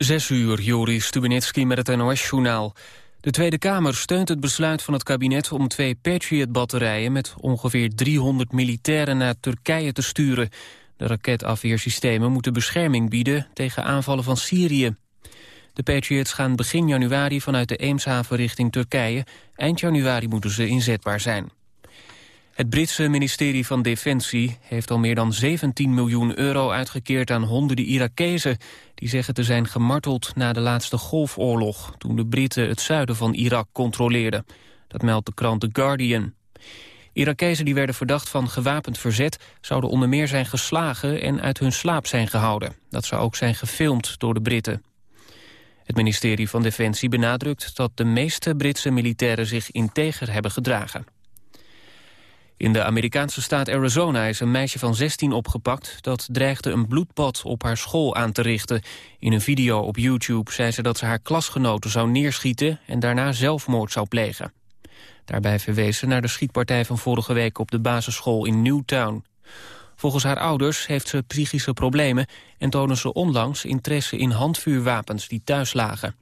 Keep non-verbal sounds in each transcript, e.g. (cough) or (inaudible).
Zes uur, Joris Stubenitski met het NOS-journaal. De Tweede Kamer steunt het besluit van het kabinet om twee Patriot-batterijen... met ongeveer 300 militairen naar Turkije te sturen. De raketafweersystemen moeten bescherming bieden tegen aanvallen van Syrië. De Patriots gaan begin januari vanuit de Eemshaven richting Turkije. Eind januari moeten ze inzetbaar zijn. Het Britse ministerie van Defensie heeft al meer dan 17 miljoen euro uitgekeerd aan honderden Irakezen. Die zeggen te zijn gemarteld na de laatste golfoorlog, toen de Britten het zuiden van Irak controleerden. Dat meldt de krant The Guardian. Irakezen die werden verdacht van gewapend verzet... zouden onder meer zijn geslagen en uit hun slaap zijn gehouden. Dat zou ook zijn gefilmd door de Britten. Het ministerie van Defensie benadrukt dat de meeste Britse militairen zich integer hebben gedragen. In de Amerikaanse staat Arizona is een meisje van 16 opgepakt... dat dreigde een bloedbad op haar school aan te richten. In een video op YouTube zei ze dat ze haar klasgenoten zou neerschieten... en daarna zelfmoord zou plegen. Daarbij verwees ze naar de schietpartij van vorige week... op de basisschool in Newtown. Volgens haar ouders heeft ze psychische problemen... en tonen ze onlangs interesse in handvuurwapens die thuis lagen.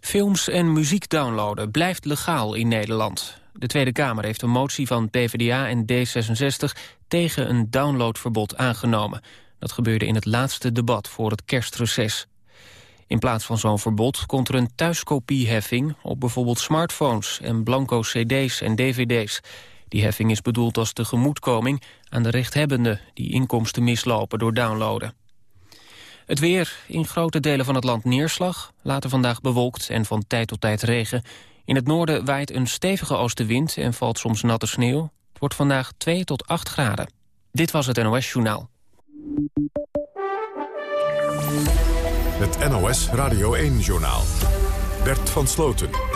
Films en muziek downloaden blijft legaal in Nederland. De Tweede Kamer heeft een motie van PvdA en D66 tegen een downloadverbod aangenomen. Dat gebeurde in het laatste debat voor het kerstreces. In plaats van zo'n verbod komt er een thuiskopieheffing op bijvoorbeeld smartphones en blanco cd's en dvd's. Die heffing is bedoeld als tegemoetkoming aan de rechthebbenden die inkomsten mislopen door downloaden. Het weer, in grote delen van het land neerslag, later vandaag bewolkt en van tijd tot tijd regen. In het noorden waait een stevige oostenwind en valt soms natte sneeuw. Het wordt vandaag 2 tot 8 graden. Dit was het NOS Journaal. Het NOS Radio 1-journaal. Bert van Sloten.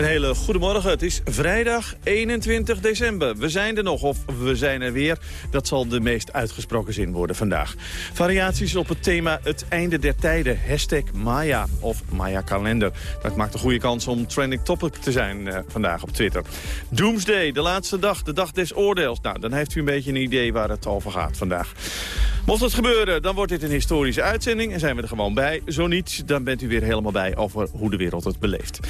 Een hele goede morgen. Het is vrijdag 21 december. We zijn er nog of we zijn er weer. Dat zal de meest uitgesproken zin worden vandaag. Variaties op het thema het einde der tijden. Hashtag Maya of Maya kalender. Dat maakt een goede kans om trending topic te zijn uh, vandaag op Twitter. Doomsday, de laatste dag, de dag des oordeels. Nou, dan heeft u een beetje een idee waar het over gaat vandaag. Mocht het gebeuren, dan wordt dit een historische uitzending en zijn we er gewoon bij. Zo niet, dan bent u weer helemaal bij over hoe de wereld het beleeft.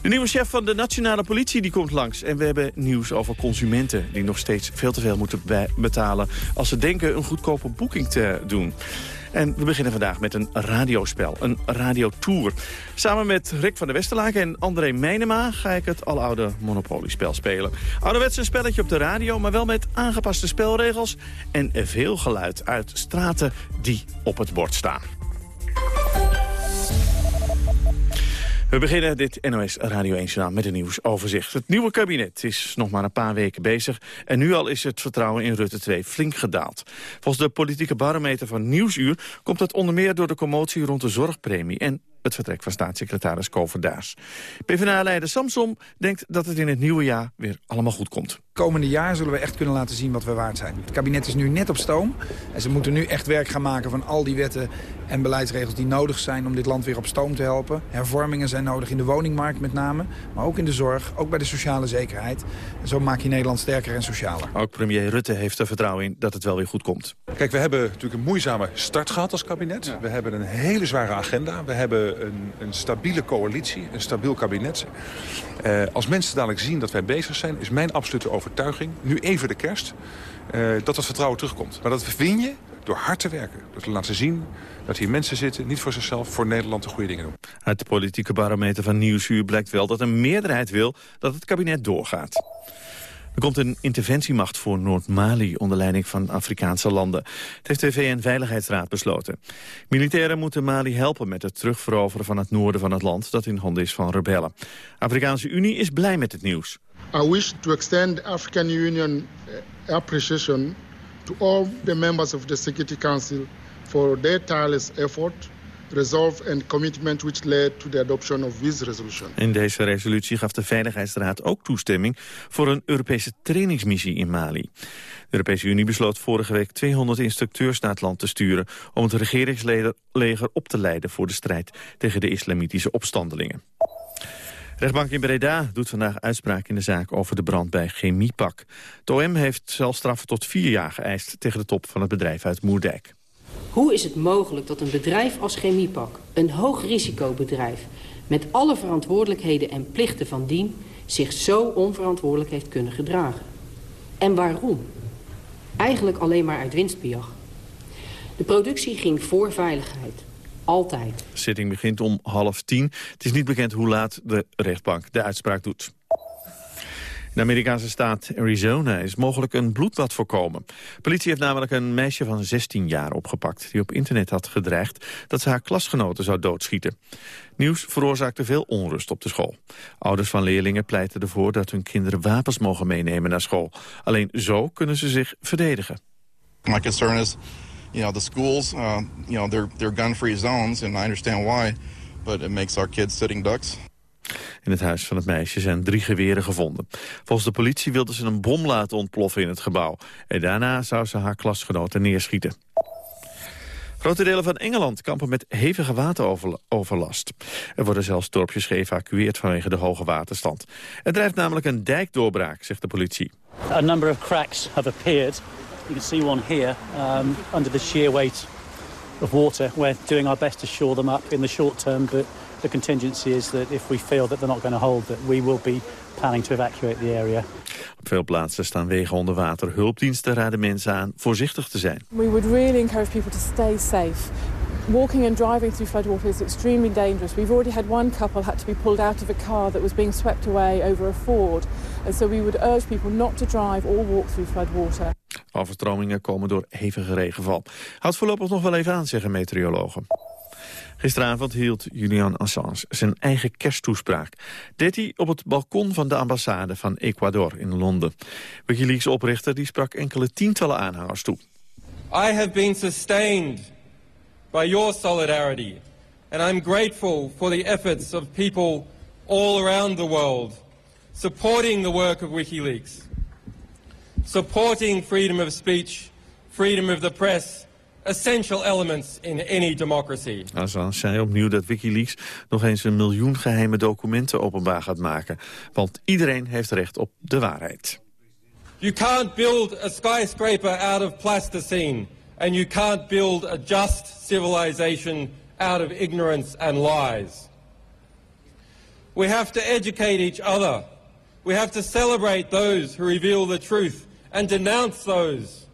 De nieuwe chef van de nationale politie die komt langs. En we hebben nieuws over consumenten die nog steeds veel te veel moeten betalen... als ze denken een goedkope boeking te doen. En we beginnen vandaag met een radiospel, een radiotour. Samen met Rick van der Westerlaken en André Meinema ga ik het aloude Monopoly-spel spelen. Ouderwets een spelletje op de radio, maar wel met aangepaste spelregels... en veel geluid uit straten die op het bord staan. We beginnen dit NOS Radio 1 Journaal met een nieuwsoverzicht. Het nieuwe kabinet is nog maar een paar weken bezig... en nu al is het vertrouwen in Rutte 2 flink gedaald. Volgens de politieke barometer van Nieuwsuur... komt dat onder meer door de commotie rond de zorgpremie... en het vertrek van staatssecretaris Kover PvdA-leider Samsom denkt dat het in het nieuwe jaar weer allemaal goed komt. Komende jaar zullen we echt kunnen laten zien wat we waard zijn. Het kabinet is nu net op stoom. En ze moeten nu echt werk gaan maken van al die wetten en beleidsregels die nodig zijn om dit land weer op stoom te helpen. Hervormingen zijn nodig in de woningmarkt met name, maar ook in de zorg, ook bij de sociale zekerheid. En zo maak je Nederland sterker en socialer. Ook premier Rutte heeft er vertrouwen in dat het wel weer goed komt. Kijk, we hebben natuurlijk een moeizame start gehad als kabinet. We hebben een hele zware agenda. We hebben een, een stabiele coalitie, een stabiel kabinet. Uh, als mensen dadelijk zien dat wij bezig zijn... is mijn absolute overtuiging, nu even de kerst... Uh, dat het vertrouwen terugkomt. Maar dat win je door hard te werken. Door te laten zien dat hier mensen zitten, niet voor zichzelf... voor Nederland de goede dingen doen. Uit de politieke barometer van Nieuwsuur blijkt wel dat een meerderheid wil... dat het kabinet doorgaat. Er komt een interventiemacht voor Noord-Mali onder leiding van Afrikaanse landen. Het heeft de VN-veiligheidsraad besloten. Militairen moeten Mali helpen met het terugveroveren van het noorden van het land... dat in handen is van rebellen. De Afrikaanse Unie is blij met het nieuws. I wish to extend African Union appreciation to all the members of the Security Council for their tireless effort resolve and commitment which led to the adoption of this resolution. In deze resolutie gaf de Veiligheidsraad ook toestemming voor een Europese trainingsmissie in Mali. De Europese Unie besloot vorige week 200 instructeurs naar het land te sturen om het regeringsleger op te leiden voor de strijd tegen de islamitische opstandelingen. rechtbank in Breda doet vandaag uitspraak in de zaak over de brand bij Chemiepak. Het OM heeft zelfstraffen tot vier jaar geëist tegen de top van het bedrijf uit Moerdijk. Hoe is het mogelijk dat een bedrijf als Chemiepak, een hoogrisicobedrijf... met alle verantwoordelijkheden en plichten van dien... zich zo onverantwoordelijk heeft kunnen gedragen? En waarom? Eigenlijk alleen maar uit winstbejag. De productie ging voor veiligheid. Altijd. De zitting begint om half tien. Het is niet bekend hoe laat de rechtbank de uitspraak doet. De Amerikaanse staat Arizona is mogelijk een bloedbad voorkomen. Politie heeft namelijk een meisje van 16 jaar opgepakt... die op internet had gedreigd dat ze haar klasgenoten zou doodschieten. Nieuws veroorzaakte veel onrust op de school. Ouders van leerlingen pleiten ervoor dat hun kinderen wapens mogen meenemen naar school. Alleen zo kunnen ze zich verdedigen. My concern is, you know, the schools, uh, you know, they're, they're gun-free zones... and I understand why, but it makes our kids sitting ducks. In het huis van het meisje zijn drie geweren gevonden. Volgens de politie wilde ze een bom laten ontploffen in het gebouw. En daarna zou ze haar klasgenoten neerschieten. Grote delen van Engeland kampen met hevige wateroverlast. Er worden zelfs dorpjes geëvacueerd vanwege de hoge waterstand. Er drijft namelijk een dijkdoorbraak, zegt de politie. A number of cracks have appeared. You can see one here um, under the sheer weight of water. We're doing our best to shore them up in the short term, but the contingency is that if we feel that they're not going to hold, that we will be planning to evacuate the area. Op veel plaatsen staan wegen onder water. Hulpdiensten raden mensen aan voorzichtig te zijn. We would really encourage people to stay safe. Walking and driving through floodwater is extremely dangerous. We've already had one couple had to be pulled out of a car that was being swept away over a ford. And so we would urge people not to drive or walk through floodwater. Overstromingen komen door hevige regenval. Houdt voorlopig nog wel even aan, zeggen meteorologen. Gisteravond hield Julian Assange zijn eigen kersttoespraak. Deed hij op het balkon van de ambassade van Ecuador in Londen. Wikileaks-oprichter die sprak enkele tientallen aanhangers toe. I have been sustained by your solidarity. And I'm grateful for the efforts of people all around the world supporting the work of WikiLeaks, supporting freedom of speech, freedom of the press, essential elements in any democracy. Assange zei opnieuw dat Wikileaks nog eens een miljoen geheime documenten openbaar gaat maken. Want iedereen heeft recht op de waarheid. You can't build a skyscraper out of plasticine. And you can't build a just civilization out of ignorance and lies. We have to educate each other. We have to celebrate those who reveal the truth and denounce those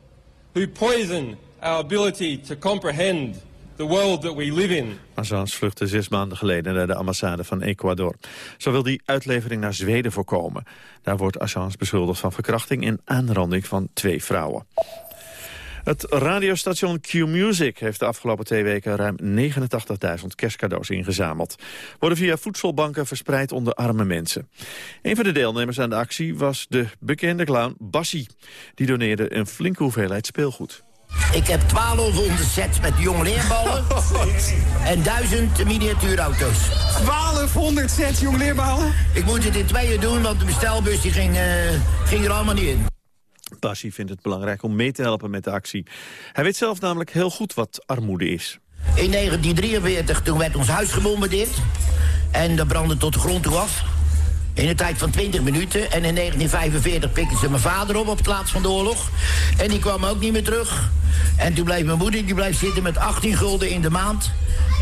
who poison our ability to comprehend the world that we live in. Assange vluchtte zes maanden geleden naar de ambassade van Ecuador. Zo wil die uitlevering naar Zweden voorkomen. Daar wordt Assange beschuldigd van verkrachting en aanranding van twee vrouwen. Het radiostation Q-Music heeft de afgelopen twee weken ruim 89.000 kerstcadeaus ingezameld. Worden via voedselbanken verspreid onder arme mensen. Een van de deelnemers aan de actie was de bekende clown Bassie. Die doneerde een flinke hoeveelheid speelgoed. Ik heb 1200 sets met jongleerballen (laughs) en 1000 miniatuurauto's. 1200 sets jongleerballen? Ik moet het in tweeën doen, want de bestelbus die ging, uh, ging er allemaal niet in. Bassi vindt het belangrijk om mee te helpen met de actie. Hij weet zelf namelijk heel goed wat armoede is. In 1943 toen werd ons huis gebombardeerd. En dat brandde tot de grond toe af. In een tijd van 20 minuten. En in 1945 pikten ze mijn vader op op het laatst van de oorlog. En die kwam ook niet meer terug. En toen bleef mijn moeder die bleef zitten met 18 gulden in de maand.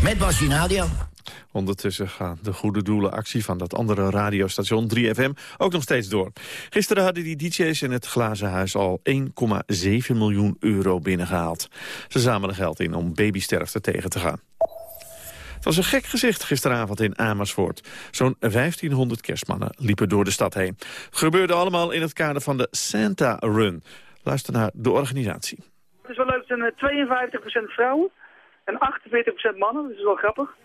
Met Basje. Ondertussen gaat de goede doelenactie van dat andere radiostation 3FM ook nog steeds door. Gisteren hadden die DJ's in het Glazen Huis al 1,7 miljoen euro binnengehaald. Ze zamelen geld in om babysterfte tegen te gaan. Was een gek gezicht gisteravond in Amersfoort. Zo'n 1500 kerstmannen liepen door de stad heen. Gebeurde allemaal in het kader van de Santa Run. Luister naar de organisatie. Het is wel leuk, het zijn 52% vrouwen en 48% mannen. Dat is wel grappig.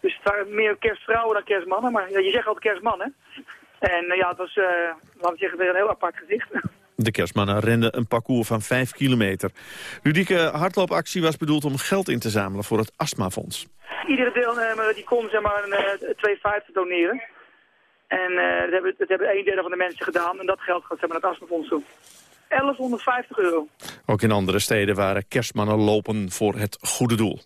Dus het waren meer kerstvrouwen dan kerstmannen. Maar je zegt altijd kerstmannen. En uh, ja, het was, uh, laten we zeggen, weer een heel apart gezicht. (laughs) De kerstmannen renden een parcours van 5 kilometer. Ludieke hardloopactie was bedoeld om geld in te zamelen voor het astmafonds. Iedere deelnemer die kon zeg maar een, uh, 2,50 doneren. En uh, dat, hebben, dat hebben een derde van de mensen gedaan. En dat geld gaat zeg maar, naar het astmafonds toe. 1150 euro. Ook in andere steden waren kerstmannen lopen voor het goede doel.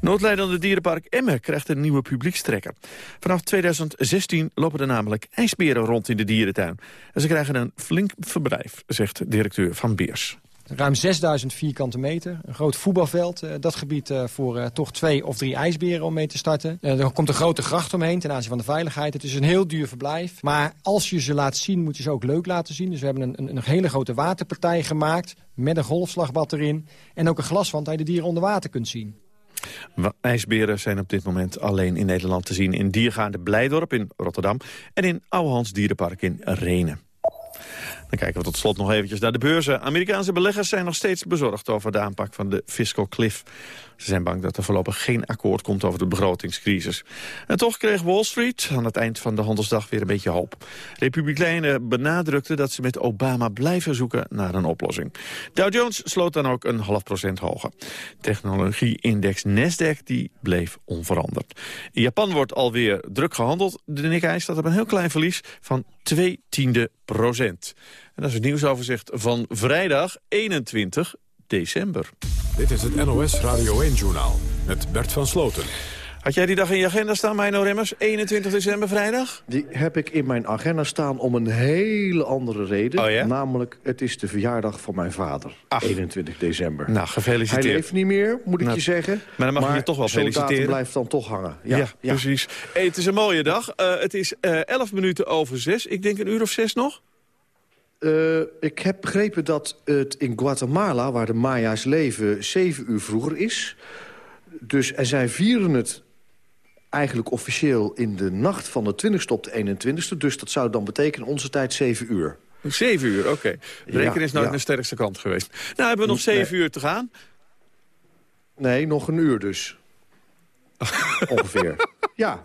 Noodlijdende dierenpark Emmen krijgt een nieuwe publiekstrekker. Vanaf 2016 lopen er namelijk ijsberen rond in de dierentuin. En ze krijgen een flink verblijf, zegt directeur Van Beers. Ruim 6000 vierkante meter. Een groot voetbalveld. Uh, dat gebied uh, voor uh, toch twee of drie ijsberen om mee te starten. er komt een grote gracht omheen ten aanzien van de veiligheid. Het is een heel duur verblijf. Maar als je ze laat zien, moet je ze ook leuk laten zien. Dus we hebben een, een hele grote waterpartij gemaakt. Met een golfslagbad erin. En ook een glaswand waar je de dieren onder water kunt zien. IJsberen zijn op dit moment alleen in Nederland te zien... in Diergaande Blijdorp in Rotterdam en in Ouwehans Dierenpark in Renen. Dan kijken we tot slot nog eventjes naar de beurzen. Amerikaanse beleggers zijn nog steeds bezorgd over de aanpak van de fiscal cliff. Ze zijn bang dat er voorlopig geen akkoord komt over de begrotingscrisis. En toch kreeg Wall Street aan het eind van de handelsdag weer een beetje hoop. Republikeinen benadrukten dat ze met Obama blijven zoeken naar een oplossing. Dow Jones sloot dan ook een half procent hoger. Technologie-index Nasdaq die bleef onveranderd. In Japan wordt alweer druk gehandeld. De Nikkei staat op een heel klein verlies van 2 tiende procent. En dat is het nieuwsoverzicht van vrijdag 21 december. Dit is het NOS Radio 1-journaal met Bert van Sloten. Had jij die dag in je agenda staan, Meino Remmers? 21 december, vrijdag? Die heb ik in mijn agenda staan om een hele andere reden. Oh ja? Namelijk, het is de verjaardag van mijn vader. 21 december. Nou, gefeliciteerd. Hij leeft niet meer, moet ik nou, je zeggen. Maar dan mag maar je je toch wel feliciteren. blijft dan toch hangen. Ja, ja, ja. precies. Hey, het is een mooie dag. Uh, het is uh, eh, 11 minuten over 6. Ik denk een uur of zes nog. Uh, ik heb begrepen dat het in Guatemala, waar de Maya's leven, zeven uur vroeger is. Dus, en zij vieren het eigenlijk officieel in de nacht van de 20ste op de 21ste. Dus dat zou dan betekenen onze tijd zeven uur. Zeven uur, oké. Okay. Rekenen is nooit ja. de sterkste kant geweest. Nou, hebben we nog zeven nee. uur te gaan. Nee, nog een uur dus. (laughs) Ongeveer. Ja,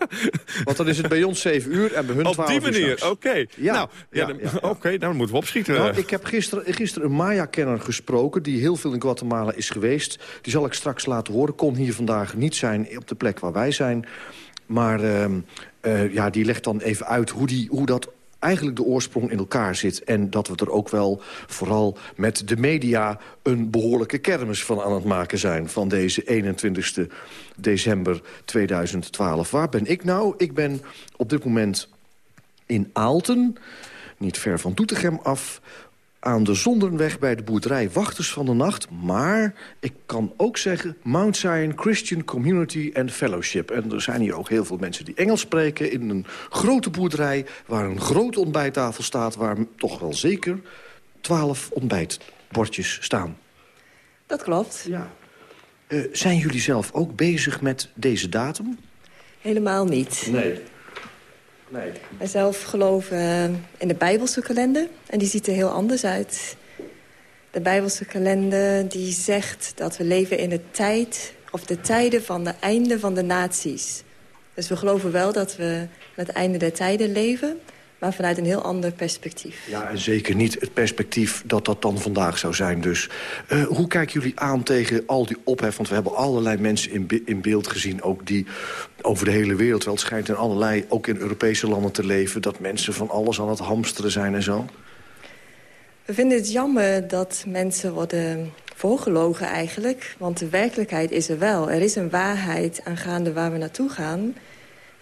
want dan is het bij ons 7 uur en bij hun 12 uur. Op die manier, oké. Okay. Ja, nou, ja, ja, ja (laughs) oké, okay, dan moeten we opschieten. Nou, ik heb gisteren, gisteren een Maya-kenner gesproken... die heel veel in Guatemala is geweest. Die zal ik straks laten horen. Kon hier vandaag niet zijn op de plek waar wij zijn. Maar uh, uh, ja, die legt dan even uit hoe, die, hoe dat eigenlijk de oorsprong in elkaar zit. En dat we er ook wel, vooral met de media... een behoorlijke kermis van aan het maken zijn... van deze 21 december 2012. Waar ben ik nou? Ik ben op dit moment in Aalten, niet ver van Doetinchem af aan de Zonderweg bij de boerderij Wachters van de Nacht. Maar ik kan ook zeggen Mount Zion Christian Community and Fellowship. En er zijn hier ook heel veel mensen die Engels spreken... in een grote boerderij waar een grote ontbijttafel staat... waar toch wel zeker twaalf ontbijtbordjes staan. Dat klopt. Ja. Uh, zijn jullie zelf ook bezig met deze datum? Helemaal niet. Nee. Nee. Wij zelf geloven eh, in de Bijbelse kalender. En die ziet er heel anders uit. De Bijbelse kalender die zegt dat we leven in de tijd... of de tijden van de einde van de naties. Dus we geloven wel dat we met het einde der tijden leven maar vanuit een heel ander perspectief. Ja, en zeker niet het perspectief dat dat dan vandaag zou zijn. Dus uh, hoe kijken jullie aan tegen al die ophef? Want we hebben allerlei mensen in, in beeld gezien... ook die over de hele wereld, wel het schijnt in allerlei... ook in Europese landen te leven... dat mensen van alles aan het hamsteren zijn en zo. We vinden het jammer dat mensen worden voorgelogen eigenlijk. Want de werkelijkheid is er wel. Er is een waarheid aangaande waar we naartoe gaan...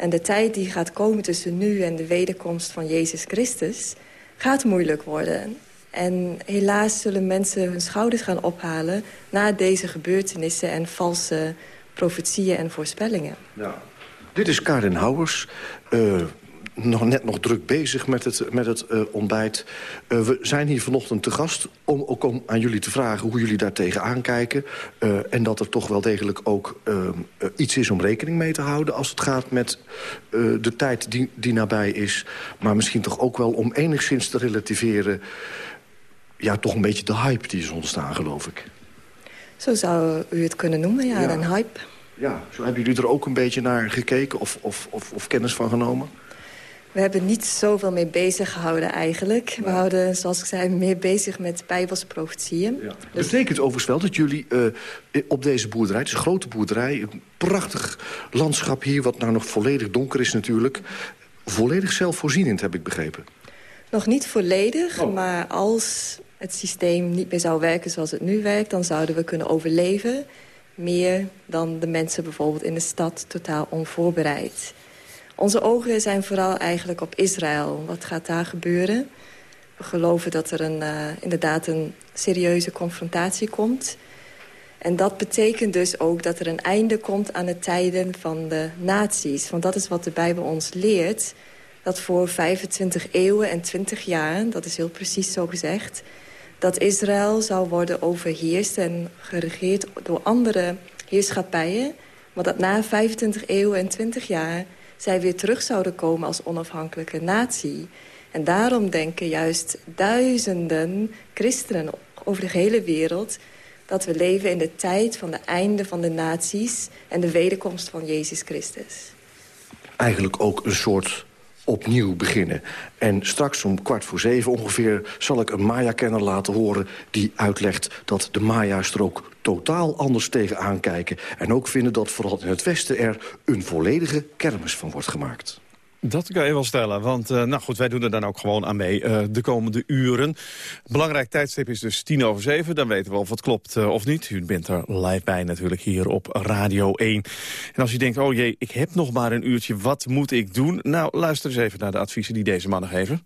En de tijd die gaat komen tussen nu en de wederkomst van Jezus Christus... gaat moeilijk worden. En helaas zullen mensen hun schouders gaan ophalen... na deze gebeurtenissen en valse profetieën en voorspellingen. Ja. Dit is Karin Houwers, uh, nog net nog druk bezig met het, met het uh, ontbijt. Uh, we zijn hier vanochtend te gast om ook om aan jullie te vragen... hoe jullie daar tegenaan kijken. Uh, en dat er toch wel degelijk ook iets is om rekening mee te houden... als het gaat met de tijd die, die nabij is. Maar misschien toch ook wel om enigszins te relativeren... ja, toch een beetje de hype die is ontstaan, geloof ik. Zo zou u het kunnen noemen, ja, ja. een hype. Ja, zo hebben jullie er ook een beetje naar gekeken of, of, of, of kennis van genomen? We hebben niet zoveel mee bezig gehouden eigenlijk. We houden, zoals ik zei, meer bezig met bijbelse profetieën. Ja. Dus... Betekent overigens wel dat jullie uh, op deze boerderij... het is een grote boerderij, een prachtig landschap hier... wat nou nog volledig donker is natuurlijk... volledig zelfvoorzienend, heb ik begrepen. Nog niet volledig, oh. maar als het systeem niet meer zou werken zoals het nu werkt... dan zouden we kunnen overleven meer dan de mensen bijvoorbeeld in de stad totaal onvoorbereid. Onze ogen zijn vooral eigenlijk op Israël. Wat gaat daar gebeuren? We geloven dat er een, uh, inderdaad een serieuze confrontatie komt. En dat betekent dus ook dat er een einde komt aan de tijden van de naties. Want dat is wat de Bijbel ons leert. Dat voor 25 eeuwen en 20 jaar, dat is heel precies zo gezegd... dat Israël zou worden overheerst en geregeerd door andere heerschappijen... maar dat na 25 eeuwen en 20 jaar zij weer terug zouden komen als onafhankelijke natie. En daarom denken juist duizenden christenen over de hele wereld... dat we leven in de tijd van de einde van de naties... en de wederkomst van Jezus Christus. Eigenlijk ook een soort opnieuw beginnen. En straks om kwart voor zeven ongeveer zal ik een Maya-kenner laten horen... die uitlegt dat de Maya's er ook totaal anders tegen aankijken... en ook vinden dat vooral in het Westen er een volledige kermis van wordt gemaakt. Dat kan je wel stellen, want uh, nou goed, wij doen er dan ook gewoon aan mee uh, de komende uren. Belangrijk tijdstip is dus tien over zeven, dan weten we of het klopt uh, of niet. U bent er live bij natuurlijk hier op Radio 1. En als u denkt, oh jee, ik heb nog maar een uurtje, wat moet ik doen? Nou, luister eens even naar de adviezen die deze mannen geven.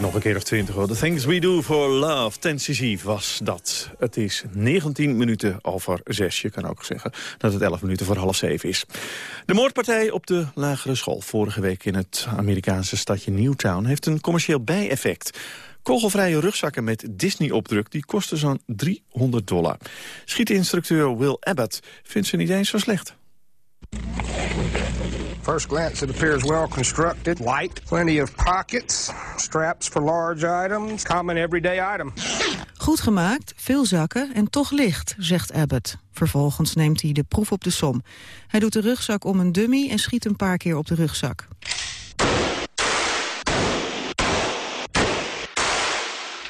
Nog een keer of twintig. The Things We Do For Love, Tennessee was dat. Het is 19 minuten over zes. Je kan ook zeggen dat het 11 minuten voor half zeven is. De moordpartij op de lagere school vorige week in het Amerikaanse stadje Newtown... heeft een commercieel bijeffect. Kogelvrije rugzakken met Disney-opdruk die kosten zo'n 300 dollar. Schietinstructeur Will Abbott vindt ze niet eens zo slecht. First glance, it appears well constructed, light, plenty of pockets, straps for large items, common everyday item. Goed gemaakt, veel zakken en toch licht, zegt Abbott. Vervolgens neemt hij de proef op de som. Hij doet de rugzak om een dummy en schiet een paar keer op de rugzak.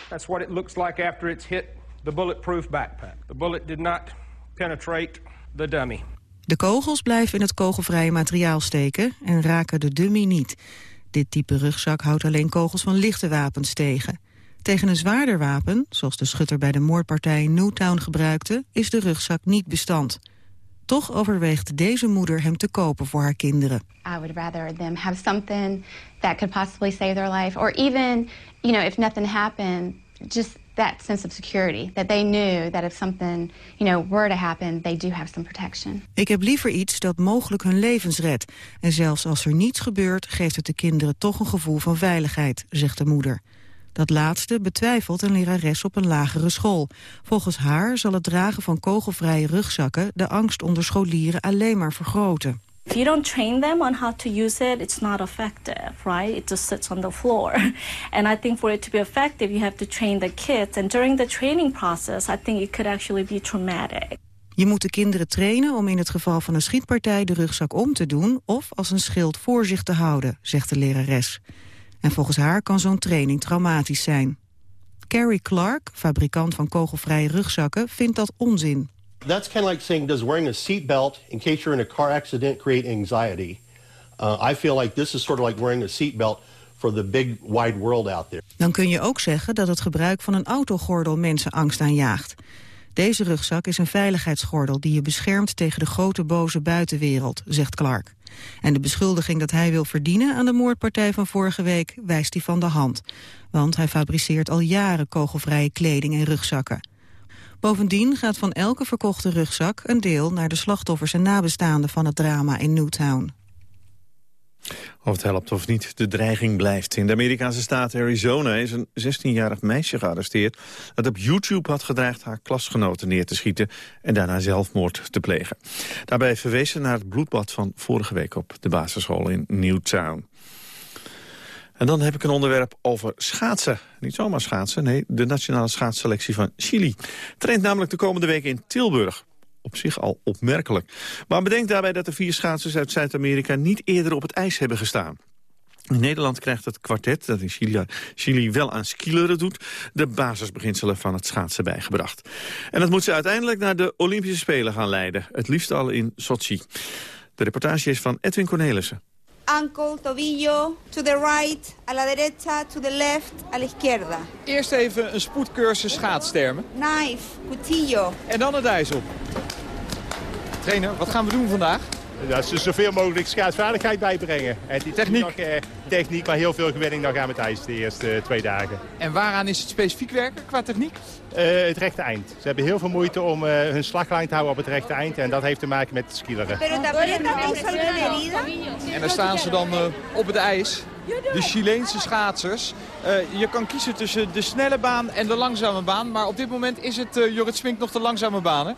That's what it looks like after it's hit the bulletproof backpack. The bullet did not penetrate the dummy. De kogels blijven in het kogelvrije materiaal steken en raken de dummy niet. Dit type rugzak houdt alleen kogels van lichte wapens tegen. Tegen een zwaarder wapen, zoals de schutter bij de moordpartij Newtown gebruikte, is de rugzak niet bestand. Toch overweegt deze moeder hem te kopen voor haar kinderen. I would rather them have something that could possibly save their life, or even, you know, if nothing happened, just that sense of security that they knew that if something, you know, were to happen, they do have some protection. Ik heb liever iets dat mogelijk hun levens redt. En zelfs als er niets gebeurt, geeft het de kinderen toch een gevoel van veiligheid, zegt de moeder. Dat laatste betwijfelt een lerares op een lagere school. Volgens haar zal het dragen van kogelvrije rugzakken de angst onder scholieren alleen maar vergroten. If you don't train them on how to use it, it's not effective, right? It just sits on the floor. (laughs) And I think for it to be effective, you have to train the kids. And during the training process, I think it could actually be traumatic. Je moet de kinderen trainen om in het geval van een schietpartij de rugzak om te doen of als een schild voor zich te houden, zegt de lerares. En volgens haar kan zo'n training traumatisch zijn. Carrie Clark, fabrikant van kogelvrije rugzakken, vindt dat onzin. That's kind of like saying, does wearing a seatbelt in case you're in a car accident create anxiety? Uh, I feel like this is sort of like wearing a seatbelt for the big wide world out there. Dan kun je ook zeggen dat het gebruik van een autogordel mensen angst aanjaagt. Deze rugzak is een veiligheidsgordel die je beschermt tegen de grote boze buitenwereld, zegt Clark. En de beschuldiging dat hij wil verdienen aan de moordpartij van vorige week wijst hij van de hand. Want hij fabriceert al jaren kogelvrije kleding en rugzakken. Bovendien gaat van elke verkochte rugzak een deel naar de slachtoffers en nabestaanden van het drama in Newtown. Of het helpt of niet, de dreiging blijft. In de Amerikaanse staat Arizona is een 16-jarig meisje gearresteerd... dat op YouTube had gedreigd haar klasgenoten neer te schieten... en daarna zelfmoord te plegen. Daarbij verwees ze naar het bloedbad van vorige week op de basisschool in Newtown. En dan heb ik een onderwerp over schaatsen. Niet zomaar schaatsen, nee, de nationale schaatsselectie van Chili. Traint namelijk de komende week in Tilburg. Op zich al opmerkelijk. Maar bedenk daarbij dat de vier schaatsers uit Zuid-Amerika... niet eerder op het ijs hebben gestaan. In Nederland krijgt het kwartet, dat in Chili, Chili wel aan skileren doet... de basisbeginselen van het schaatsen bijgebracht. En dat moet ze uiteindelijk naar de Olympische Spelen gaan leiden. Het liefst al in Sochi. De reportage is van Edwin Cornelissen ankle, tobillo, to the right, a la derecha, to the left, a la izquierda. Eerst even een spoedcursus schaatstermen. Knife, cuchillo. En dan het ijs op. Trainer, wat gaan we doen vandaag? Dat is dus zoveel mogelijk schaatsvaardigheid bijbrengen. En die techniek? Nog, eh, techniek, maar heel veel gewenning dan gaan met ijs de eerste eh, twee dagen. En waaraan is het specifiek werken qua techniek? Uh, het rechte eind. Ze hebben heel veel moeite om uh, hun slaglijn te houden op het rechte eind. En dat heeft te maken met het skileren. En daar staan ze dan uh, op het ijs. De Chileense schaatsers. je kan kiezen tussen de snelle baan en de langzame baan. Maar op dit moment is het Jorrit Swink nog de langzame baan, hè?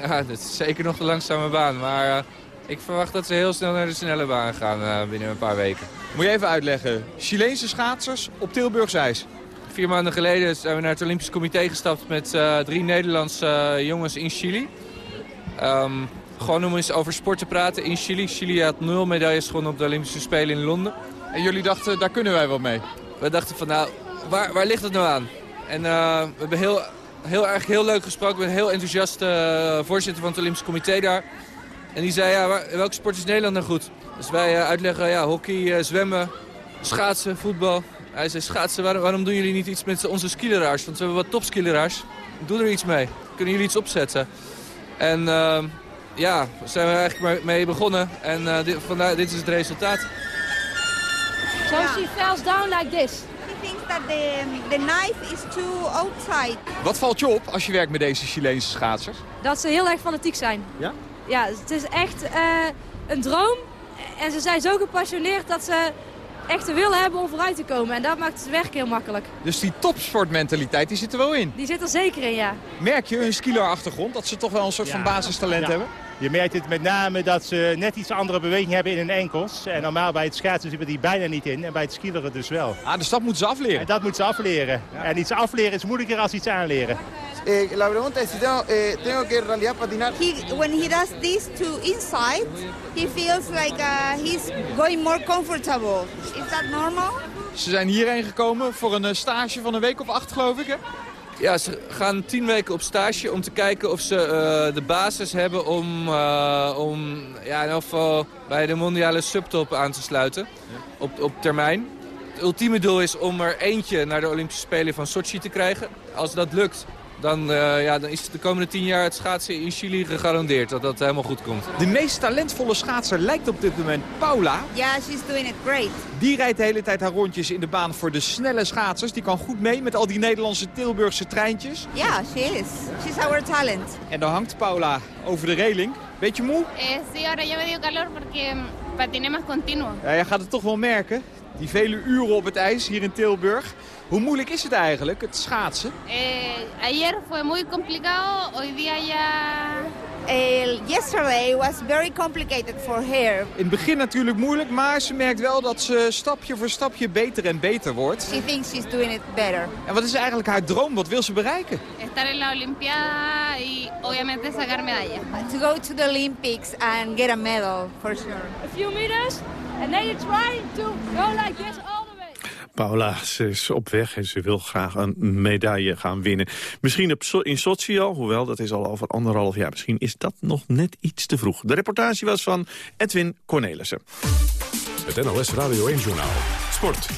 Ja, dat is zeker nog de langzame baan. Maar ik verwacht dat ze heel snel naar de snelle baan gaan binnen een paar weken. Moet je even uitleggen. Chileense schaatsers op Tilburgs ijs. Vier maanden geleden zijn we naar het Olympisch Comité gestapt met uh, drie Nederlandse uh, jongens in Chili. Um, gewoon om eens over sport te praten in Chili. Chili had nul medailles gewonnen op de Olympische Spelen in Londen. En jullie dachten, daar kunnen wij wat mee? We dachten van, nou, waar, waar ligt het nou aan? En uh, we hebben heel, heel, erg heel leuk gesproken met een heel enthousiaste voorzitter van het Olympisch Comité daar. En die zei, ja, waar, welke sport is Nederland nou goed? Dus wij uitleggen, ja, hockey, zwemmen, schaatsen, voetbal. Hij zei, schaatsen, waarom, waarom doen jullie niet iets met onze skileraars? Want we hebben wat topskileraars. Doe er iets mee. Kunnen jullie iets opzetten? En uh, ja, daar zijn we eigenlijk mee begonnen. En uh, dit, vandaar, dit is het resultaat. So she falls down like this. She thinks that the, the knife is too outside. Wat valt je op als je werkt met deze Chileense schaatsers? Dat ze heel erg fanatiek zijn. Ja? Ja, het is echt uh, een droom. En ze zijn zo gepassioneerd dat ze echt de wil hebben om vooruit te komen. En dat maakt het werk heel makkelijk. Dus die topsportmentaliteit die zit er wel in? Die zit er zeker in, ja. Merk je hun skieler achtergrond dat ze toch wel een soort ja, van basistalent ja. hebben? Je merkt het met name dat ze net iets andere beweging hebben in hun enkels. En normaal bij het schaatsen zitten die bijna niet in. En bij het skileren dus wel. Ah, dus dat moeten ze afleren? En dat moeten ze afleren. En iets afleren is moeilijker als iets aanleren. Eh, la pregunta es si tengo, eh, tengo que en realidad patinar. He, when he does this to inside, he feels like uh, he's going more comfortable. Is that normal? Ze zijn hierheen gekomen voor een eh, stage van een week of acht, geloof ik, hè? Ja, ze gaan tien weken op stage om te kijken of ze eh, de basis hebben om, eh, om ja, in ieder geval bij de mondiale subtop aan te sluiten op, op termijn. Het ultieme doel is om er eentje naar de Olympische Spelen van Sochi te krijgen. Als dat lukt, dan, eh, ja, dan is de komende tien jaar het schaatsen in Chili gegarandeerd dat dat helemaal goed komt. De meest talentvolle schaatser lijkt op dit moment Paula. Yeah, she's doing it great. Die rijdt de hele tijd haar rondjes in de baan voor de snelle schaatsers. Die kan goed mee met al die Nederlandse Tilburgse treintjes. Yeah, she is. She's our talent. En dan hangt Paula over de reling. Beetje moe? Eh, sí, ahora ya me dio calor porque mm, patiné más continuo. Ja, jij gaat het toch wel merken. Die vele uren op het ijs hier in Tilburg. Hoe moeilijk is het eigenlijk, het schaatsen? Eh, ayer fue muy complicado, hoy día ya... Uh, yesterday was very complicated for her. In het begin natuurlijk moeilijk, maar ze merkt wel dat ze stapje voor stapje beter en beter wordt. She thinks she's doing it better. En wat is eigenlijk haar droom? Wat wil ze bereiken? Estar en la Olimpiada y obviamente sacar medalla. To go to the Olympics and get a medal, for sure. A few meters, and then you try to go like this. Paula, ze is op weg en ze wil graag een medaille gaan winnen. Misschien in Sochi al, hoewel dat is al over anderhalf jaar. Misschien is dat nog net iets te vroeg. De reportage was van Edwin Cornelissen. Het NOS Radio 1-journaal. Sport.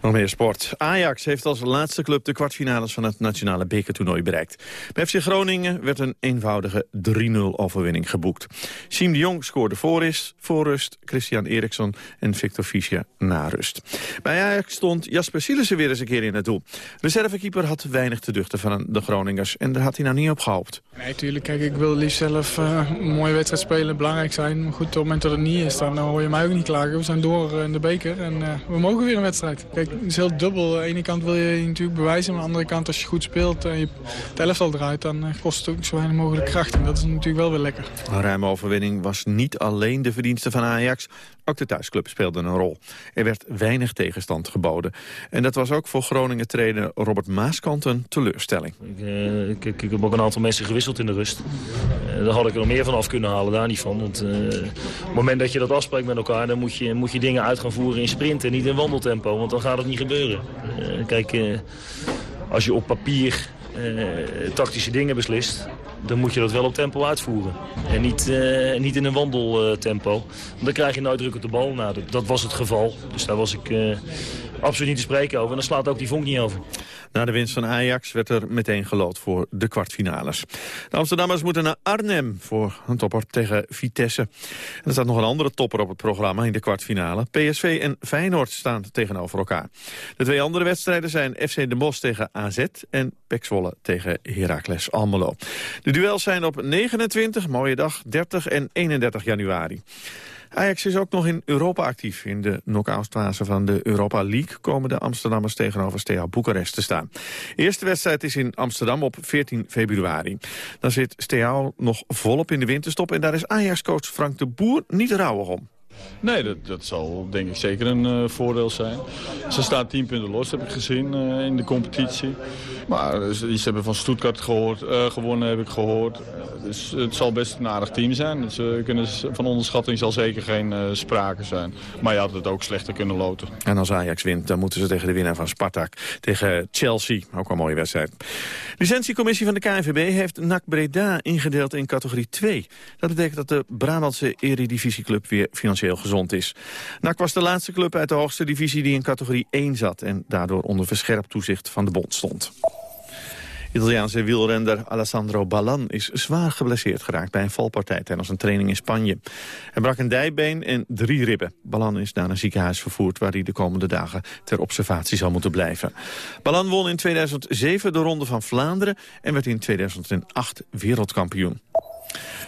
Nog meer sport. Ajax heeft als laatste club de kwartfinales van het nationale bekertoernooi bereikt. Bij FC Groningen werd een eenvoudige 3-0 overwinning geboekt. Siem de Jong scoorde voorrust, voorrust Christian Eriksson en Victor Fischer na rust. Bij Ajax stond Jasper Sillissen weer eens een keer in het doel. Reservekeeper had weinig te duchten van de Groningers en daar had hij nou niet op gehoopt. Nee, tuurlijk. Kijk, ik wil liefst zelf eh, een mooie wedstrijd spelen, belangrijk zijn. Maar goed, op het moment dat het niet is, dan hoor je mij ook niet klagen. We zijn door eh, in de beker en eh, we mogen weer een wedstrijd. Kijk, het is heel dubbel. Aan de ene kant wil je je natuurlijk bewijzen, maar aan de andere kant als je goed speelt en je het elftal draait, dan eh, kost het ook zo weinig mogelijk kracht. En dat is natuurlijk wel weer lekker. Een ruime overwinning was niet alleen de verdienste van Ajax. Ook de thuisclub speelde een rol. Er werd weinig tegenstand geboden. En dat was ook voor Groningen-trainer Robert Maaskant een teleurstelling. Ik, eh, ik, ik, ik heb ook een aantal mensen gewisseld in de rust. Eh, daar had ik er nog meer van af kunnen halen, daar niet van. Want, eh, op het moment dat je dat afspreekt met elkaar... dan moet je, moet je dingen uit gaan voeren in sprint en niet in wandeltempo. Want dan gaat het niet gebeuren. Kijk, als je op papier eh, tactische dingen beslist... dan moet je dat wel op tempo uitvoeren. En niet, eh, niet in een wandeltempo. Want dan krijg je nooit druk op de bal. Nou, dat, dat was het geval. Dus daar was ik eh, absoluut niet te spreken over. En dan slaat ook die vonk niet over. Na de winst van Ajax werd er meteen gelood voor de kwartfinales. De Amsterdammers moeten naar Arnhem voor een topper tegen Vitesse. Er staat nog een andere topper op het programma in de kwartfinale. PSV en Feyenoord staan tegenover elkaar. De twee andere wedstrijden zijn FC Den Bosch tegen AZ en PEC Zwolle tegen Heracles Almelo. De duels zijn op 29, mooie dag, 30 en 31 januari. Ajax is ook nog in Europa actief. In de knock-outfase van de Europa League komen de Amsterdammers tegenover Steaua Boekarest te staan. Eerste wedstrijd is in Amsterdam op 14 februari. Dan zit Steaua nog volop in de winterstop en daar is Ajax-coach Frank de Boer niet rouwig om. Nee, dat, dat zal denk ik zeker een eh, voordeel zijn. Ze staan 10 punten los, heb ik gezien, eh, in de competitie. Maar eh, ze, ze hebben van Stuttgart gehoord, eh, gewonnen, heb ik gehoord. Eh, dus het zal best een aardig team zijn. Dus, kunnen, van onderschatting zal zeker geen sprake zijn. Maar je had het ook slechter kunnen loten. En als Ajax wint, dan moeten ze tegen de winnaar van Spartak. Tegen Chelsea, ook een mooie wedstrijd. Licentiecommissie van de KNVB heeft NAC Breda ingedeeld in categorie 2. Dat betekent dat de Brabantse eredivisieclub weer financieel gezond is. NAC was de laatste club uit de hoogste divisie die in categorie 1 zat... en daardoor onder verscherpt toezicht van de bond stond. Italiaanse wielrenner Alessandro Ballan is zwaar geblesseerd geraakt bij een valpartij tijdens een training in Spanje. Hij brak een dijbeen en drie ribben. Ballan is naar een ziekenhuis vervoerd waar hij de komende dagen ter observatie zal moeten blijven. Ballan won in 2007 de Ronde van Vlaanderen en werd in 2008 wereldkampioen.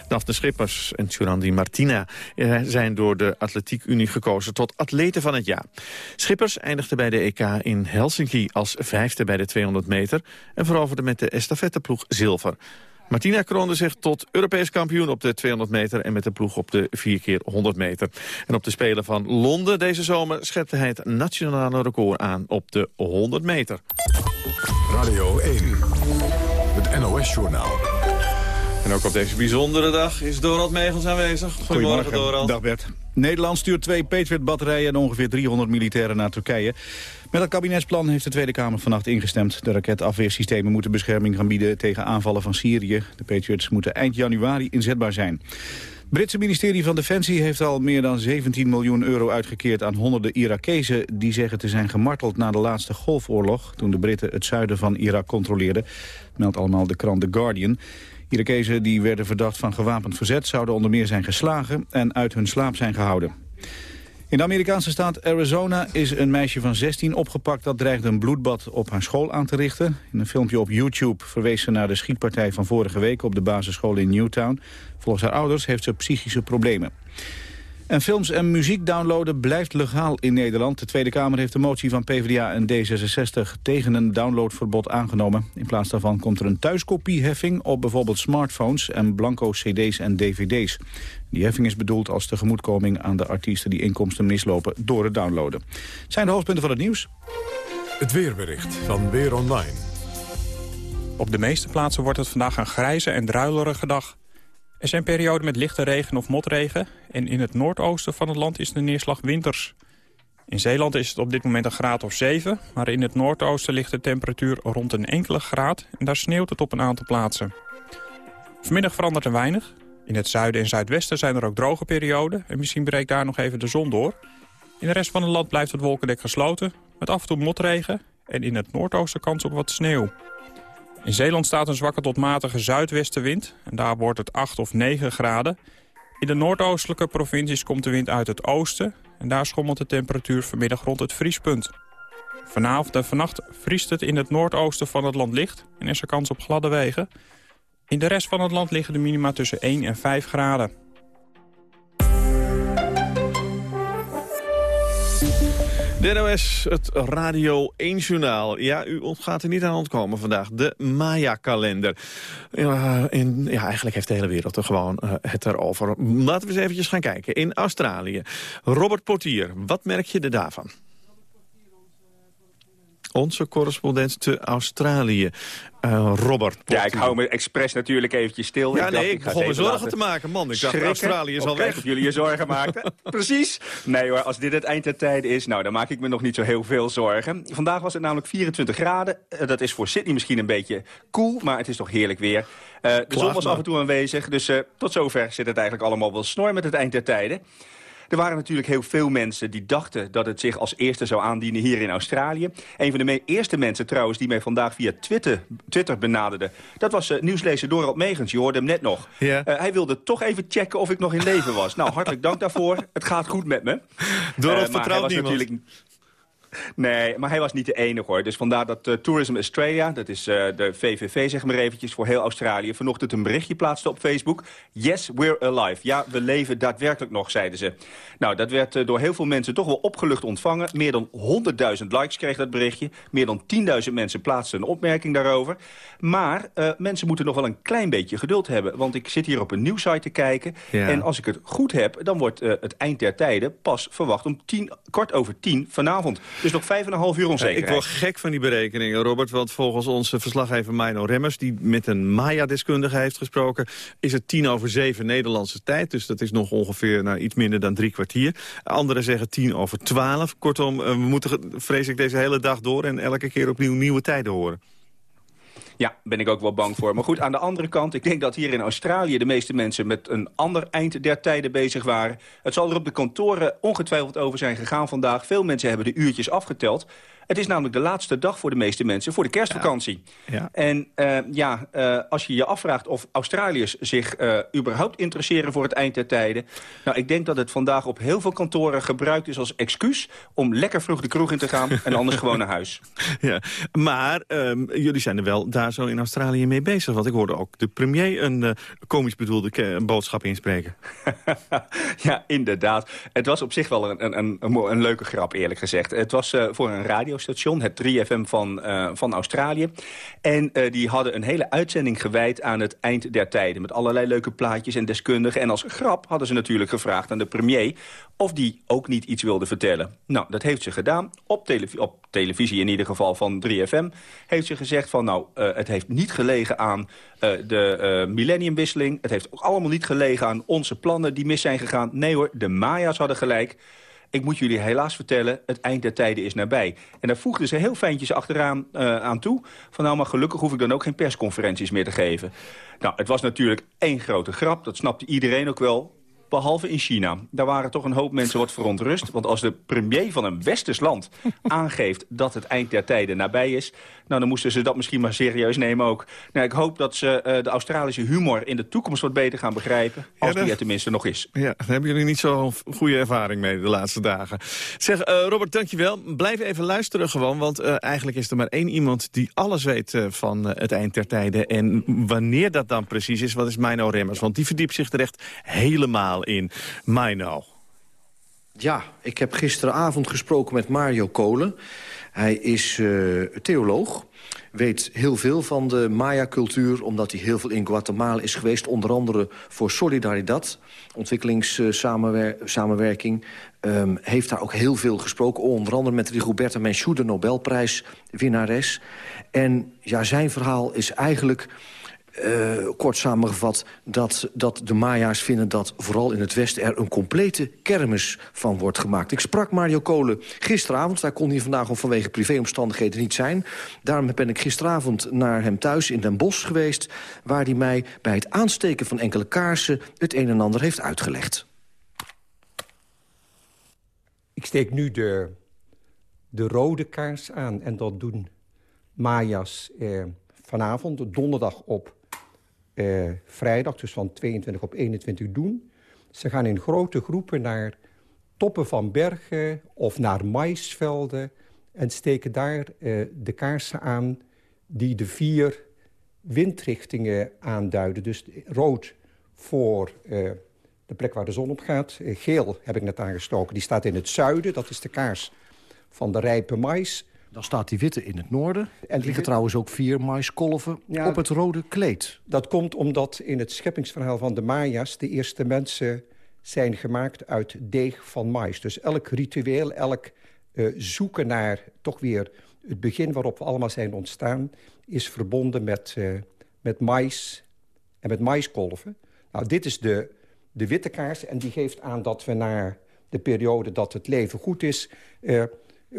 Daphne Schippers en Jurandi Martina eh, zijn door de Atletiek Unie gekozen tot atleten van het jaar. Schippers eindigde bij de EK in Helsinki als vijfde bij de 200 meter en veroverde met de estafetteploeg zilver. Martina kroonde zich tot Europees kampioen op de 200 meter... en met de ploeg op de 4 keer 100 meter. En op de Spelen van Londen deze zomer schepte hij het nationale record aan op de 100 meter. Radio 1, het NOS-journaal. En ook op deze bijzondere dag is Dorald Meegels aanwezig. Goedemorgen, Dorald. Dag Bert. Nederland stuurt twee Patriot-batterijen en ongeveer 300 militairen naar Turkije. Met het kabinetsplan heeft de Tweede Kamer vannacht ingestemd. De raketafweersystemen moeten bescherming gaan bieden tegen aanvallen van Syrië. De Patriots moeten eind januari inzetbaar zijn. Het Britse ministerie van Defensie heeft al meer dan 17 miljoen euro uitgekeerd aan honderden Irakezen die zeggen te zijn gemarteld na de laatste golfoorlog toen de Britten het zuiden van Irak controleerden. Meldt allemaal de krant The Guardian. Irakezen die werden verdacht van gewapend verzet zouden onder meer zijn geslagen en uit hun slaap zijn gehouden. In de Amerikaanse staat Arizona is een meisje van 16 opgepakt... dat dreigde een bloedbad op haar school aan te richten. In een filmpje op YouTube verwees ze naar de schietpartij van vorige week... op de basisschool in Newtown. Volgens haar ouders heeft ze psychische problemen. En films en muziek downloaden blijft legaal in Nederland. De Tweede Kamer heeft de motie van PvdA en D66 tegen een downloadverbod aangenomen. In plaats daarvan komt er een thuiskopieheffing op bijvoorbeeld smartphones en blanco cd's en dvd's. Die heffing is bedoeld als tegemoetkoming aan de artiesten die inkomsten mislopen door het downloaden. Het zijn de hoofdpunten van het nieuws. Het weerbericht van Weer Online. Op de meeste plaatsen wordt het vandaag een grijze en druilerige dag. Er zijn perioden met lichte regen of motregen... en in het noordoosten van het land is de neerslag winters. In Zeeland is het op dit moment een graad of 7... maar in het noordoosten ligt de temperatuur rond een enkele graad... en daar sneeuwt het op een aantal plaatsen. Vanmiddag verandert er weinig. In het zuiden en zuidwesten zijn er ook droge perioden... en misschien breekt daar nog even de zon door. In de rest van het land blijft het wolkendek gesloten... met af en toe motregen en in het noordoosten kans op wat sneeuw. In Zeeland staat een zwakke tot matige zuidwestenwind. En daar wordt het 8 of 9 graden. In de noordoostelijke provincies komt de wind uit het oosten. En daar schommelt de temperatuur vanmiddag rond het vriespunt. Vanavond en vannacht vriest het in het noordoosten van het land licht. En is er kans op gladde wegen. In de rest van het land liggen de minima tussen 1 en 5 graden. De NOS, het Radio 1-journaal. Ja, u ontgaat er niet aan ontkomen vandaag. De Maya-kalender. Ja, en, ja, eigenlijk heeft de hele wereld er gewoon uh, het erover. Laten we eens eventjes gaan kijken. In Australië. Robert Portier, wat merk je er daarvan? Onze correspondent te Australië, uh, Robert. Portier. Ja, ik hou me expres natuurlijk eventjes stil. Ja, ik nee, dacht, ik begon me zorgen te maken. Man, ik dacht, Australië is al weg. dat jullie je zorgen maakten. (laughs) Precies. Nee hoor, als dit het eind der tijden is, nou, dan maak ik me nog niet zo heel veel zorgen. Vandaag was het namelijk 24 graden. Uh, dat is voor Sydney misschien een beetje koel, cool, maar het is toch heerlijk weer. Uh, de zon was af en toe aanwezig, dus tot zover zit het eigenlijk allemaal wel snor met het eind der tijden. Er waren natuurlijk heel veel mensen die dachten dat het zich als eerste zou aandienen hier in Australië. Een van de eerste mensen trouwens die mij vandaag via Twitter, Twitter benaderde... dat was uh, nieuwslezer Dorald Megens, je hoorde hem net nog. Uh, hij wilde toch even checken of ik nog in leven was. nou, hartelijk dank daarvoor. Het gaat goed met me. Dorald uh, vertrouwt niemand. Natuurlijk... Nee, maar hij was niet de enige hoor. Dus vandaar dat uh, Tourism Australia, dat is uh, de VVV zeg maar eventjes voor heel Australië... vanochtend een berichtje plaatste op Facebook. Yes, we're alive. Ja, we leven daadwerkelijk nog, zeiden ze. Nou, dat werd uh, door heel veel mensen toch wel opgelucht ontvangen. Meer dan 100.000 likes kreeg dat berichtje. Meer dan 10.000 mensen plaatsten een opmerking daarover. Maar mensen moeten nog wel een klein beetje geduld hebben. Want ik zit hier op een nieuwsite te kijken. Ja. En als ik het goed heb, dan wordt het eind der tijden pas verwacht om tien, kwart over tien vanavond. Dus nog vijf en een half uur onzekerheid. Ik word gek van die berekeningen, Robert. Want volgens onze verslaggever Mino Remmers... die met een Maya-deskundige heeft gesproken... is het tien over zeven Nederlandse tijd. Dus dat is nog ongeveer nou, iets minder dan drie kwartier. Anderen zeggen tien over twaalf. Kortom, we moeten, vrees ik, deze hele dag door... en elke keer opnieuw nieuwe tijden horen. Ja, ben ik ook wel bang voor. Maar goed, aan de andere kant, ik denk dat hier in Australië... de meeste mensen met een ander eind der tijden bezig waren. Het zal er op de kantoren ongetwijfeld over zijn gegaan vandaag. Veel mensen hebben de uurtjes afgeteld. Het is namelijk de laatste dag voor de meeste mensen voor de kerstvakantie. Ja. Ja. En uh, ja, uh, als je je afvraagt of Australiërs zich uh, überhaupt interesseren voor het eind der tijden... nou, ik denk dat het vandaag op heel veel kantoren gebruikt is als excuus... om lekker vroeg de kroeg in te gaan en anders gewoon naar huis. (laughs) Ja, maar um, jullie zijn er wel daar zo in Australië mee bezig. Want ik hoorde ook de premier een komisch bedoelde boodschap inspreken. (laughs) ja, inderdaad. Het was op zich wel een, een, een, een leuke grap, eerlijk gezegd. Het was voor een radio het 3FM van, eh, van Australië. En eh, die hadden een hele uitzending gewijd aan het eind der tijden... met allerlei leuke plaatjes en deskundigen. En als grap hadden ze natuurlijk gevraagd aan de premier... of die ook niet iets wilde vertellen. Nou, dat heeft ze gedaan. Op, op televisie in ieder geval van 3FM heeft ze gezegd van... nou, uh, het heeft niet gelegen aan de millenniumwisseling. Het heeft ook allemaal niet gelegen aan onze plannen die mis zijn gegaan. Nee hoor, de Maya's hadden gelijk. Ik moet jullie helaas vertellen, het eind der tijden is nabij. En daar voegden ze heel fijntjes achteraan uh, aan toe. Van nou, maar gelukkig hoef ik dan ook geen persconferenties meer te geven. Nou, het was natuurlijk één grote grap. Dat snapte iedereen ook wel behalve in China. Daar waren toch een hoop mensen wat verontrust. Want als de premier van een westers land aangeeft dat het eind der tijden nabij is... nou, dan moesten ze dat misschien maar serieus nemen ook. Nou, ik hoop dat ze uh, de Australische humor in de toekomst wat beter gaan begrijpen. Als ja, die er tenminste nog is. Ja, daar hebben jullie niet zo'n goede ervaring mee de laatste dagen. Zeg, uh, Robert, dankjewel. Blijf even luisteren gewoon, want uh, eigenlijk is er maar één iemand... die alles weet van het eind der tijden. En wanneer dat dan precies is, wat is Mino Remmers? Want die verdiept zich er echt in Mino. Ja, ik heb gisteravond gesproken met Mario Kolen. Hij is uh, theoloog, weet heel veel van de Maya-cultuur... omdat hij heel veel in Guatemala is geweest. Onder andere voor Solidaridad, ontwikkelingssamenwerking. Um, heeft daar ook heel veel gesproken. Onder andere met Rigoberta Menchú, de Nobelprijswinnares. En ja, zijn verhaal is eigenlijk uh, kort samengevat dat, dat de Maya's vinden dat vooral in het Westen... er een complete kermis van wordt gemaakt. Ik sprak Mario Kolen gisteravond. Hij kon hier vandaag om vanwege privéomstandigheden niet zijn. Daarom ben ik gisteravond naar hem thuis in Den Bosch geweest... waar hij mij bij het aansteken van enkele kaarsen... het een en ander heeft uitgelegd. Ik steek nu de, de rode kaars aan en dat doen Maya's... Eh, vanavond, donderdag op uh, vrijdag, dus van 22 op 21 doen. Ze gaan in grote groepen naar toppen van bergen of naar maisvelden... en steken daar uh, de kaarsen aan die de vier windrichtingen aanduiden. Dus rood voor uh, de plek waar de zon op gaat. geel heb ik net aangestoken, die staat in het zuiden. Dat is de kaars van de rijpe mais. Dan staat die witte in het noorden. En er liggen trouwens ook vier maiskolven ja, op het rode kleed. Dat komt omdat in het scheppingsverhaal van de Maya's... de eerste mensen zijn gemaakt uit deeg van mais. Dus elk ritueel, elk uh, zoeken naar toch weer het begin waarop we allemaal zijn ontstaan... is verbonden met, uh, met mais en met maiskolven. Nou, dit is de, de witte kaars en die geeft aan dat we naar de periode dat het leven goed is... Uh,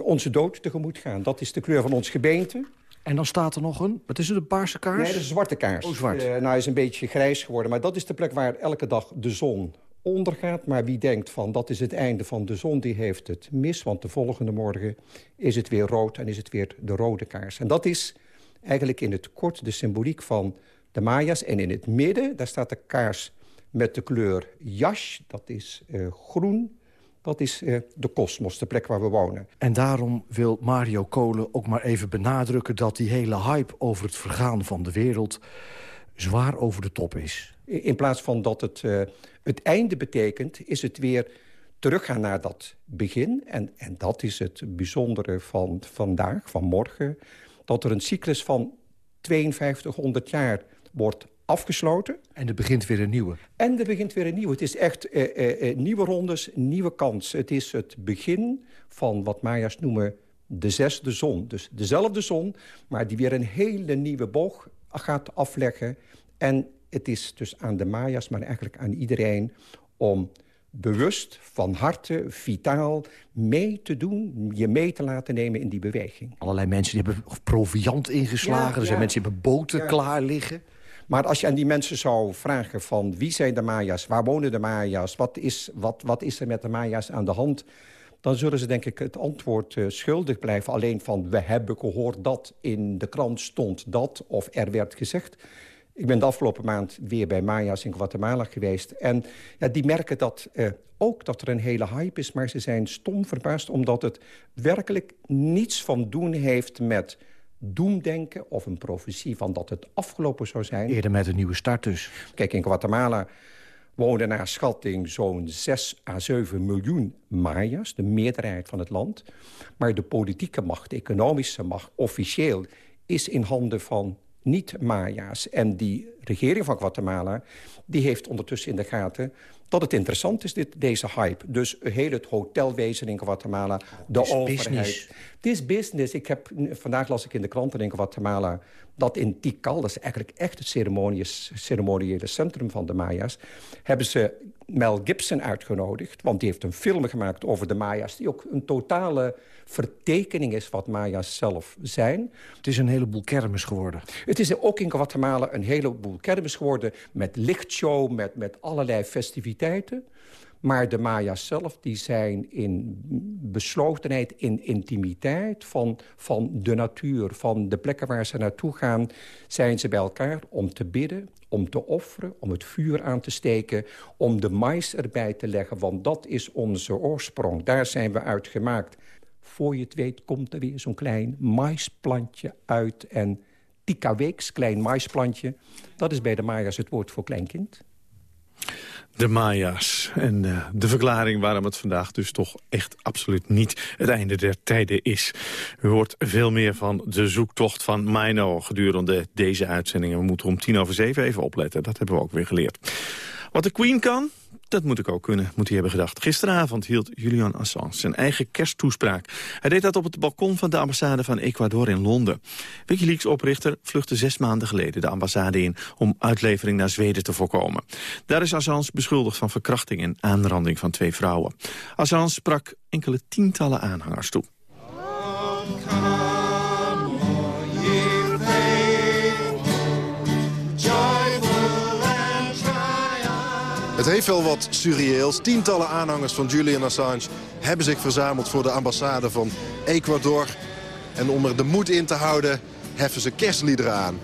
onze dood tegemoet gaan. Dat is de kleur van ons gebeente. En dan staat er nog een, wat is het, een paarse kaars? Nee, dat is een zwarte kaars. Oh, zwart. Uh, nou, hij is een beetje grijs geworden. Maar dat is de plek waar elke dag de zon ondergaat. Maar wie denkt van dat is het einde van de zon, die heeft het mis. Want de volgende morgen is het weer rood en is het weer de rode kaars. En dat is eigenlijk in het kort de symboliek van de Maya's. En in het midden, daar staat de kaars met de kleur yash. Dat is uh, groen. Dat is uh, de kosmos, de plek waar we wonen. En daarom wil Mario Kolen ook maar even benadrukken... dat die hele hype over het vergaan van de wereld zwaar over de top is. In plaats van dat het uh, het einde betekent, is het weer teruggaan naar dat begin. En, en dat is het bijzondere van vandaag, van morgen... dat er een cyclus van 5200 jaar wordt afgesloten. En er begint weer een nieuwe. En er begint weer een nieuwe. Het is echt uh, uh, nieuwe rondes, nieuwe kans. Het is het begin van wat Maya's noemen de zesde zon. Dus dezelfde zon, maar die weer een hele nieuwe boog gaat afleggen. En het is dus aan de Maya's, maar eigenlijk aan iedereen... om bewust, van harte, vitaal mee te doen... je mee te laten nemen in die beweging. Allerlei mensen die hebben proviant ingeslagen. Ja, er zijn ja. mensen die hebben boten ja. klaar liggen. Maar als je aan die mensen zou vragen van wie zijn de Maya's, waar wonen de Maya's, wat is, wat, wat is er met de Maya's aan de hand, dan zullen ze denk ik het antwoord uh, schuldig blijven. Alleen van we hebben gehoord dat in de krant stond dat of er werd gezegd. Ik ben de afgelopen maand weer bij Maya's in Guatemala geweest. En ja, die merken dat uh, ook dat er een hele hype is, maar ze zijn stom verbaasd omdat het werkelijk niets van doen heeft met doemdenken of een profetie van dat het afgelopen zou zijn. Eerder met een nieuwe start dus. Kijk, in Guatemala wonen naar schatting zo'n 6 à 7 miljoen Maya's, de meerderheid van het land. Maar de politieke macht, de economische macht, officieel is in handen van niet-Maya's. En die regering van Guatemala die heeft ondertussen in de gaten dat het interessant is, dit, deze hype. Dus heel het hotelwezen in Guatemala, de overheid. business. Het is business. Ik heb, vandaag las ik in de kranten in Guatemala... dat in Tikal, dat is eigenlijk echt het ceremoniële centrum van de Maya's... hebben ze Mel Gibson uitgenodigd. Want die heeft een film gemaakt over de Maya's... die ook een totale vertekening is wat Maya's zelf zijn. Het is een heleboel kermis geworden. Het is ook in Guatemala een heleboel kermis geworden... met lichtshow, met, met allerlei festiviteiten. Maar de Maya's zelf die zijn in beslotenheid, in intimiteit van, van de natuur... van de plekken waar ze naartoe gaan, zijn ze bij elkaar om te bidden om te offeren, om het vuur aan te steken... om de mais erbij te leggen, want dat is onze oorsprong. Daar zijn we uit gemaakt. Voor je het weet komt er weer zo'n klein maisplantje uit. En tika weeks, klein maisplantje, dat is bij de Maya's het woord voor kleinkind. De Maya's en uh, de verklaring waarom het vandaag dus toch echt absoluut niet het einde der tijden is. U hoort veel meer van de zoektocht van Mino gedurende deze uitzendingen. We moeten om tien over zeven even opletten, dat hebben we ook weer geleerd. Wat de Queen kan, dat moet ik ook kunnen, moet hij hebben gedacht. Gisteravond hield Julian Assange zijn eigen kersttoespraak. Hij deed dat op het balkon van de ambassade van Ecuador in Londen. Wikileaks-oprichter vluchtte zes maanden geleden de ambassade in... om uitlevering naar Zweden te voorkomen. Daar is Assange beschuldigd van verkrachting en aanranding van twee vrouwen. Assange sprak enkele tientallen aanhangers toe. Het heeft wel wat surreëels. Tientallen aanhangers van Julian Assange hebben zich verzameld voor de ambassade van Ecuador. En om er de moed in te houden, heffen ze kerstliederen aan.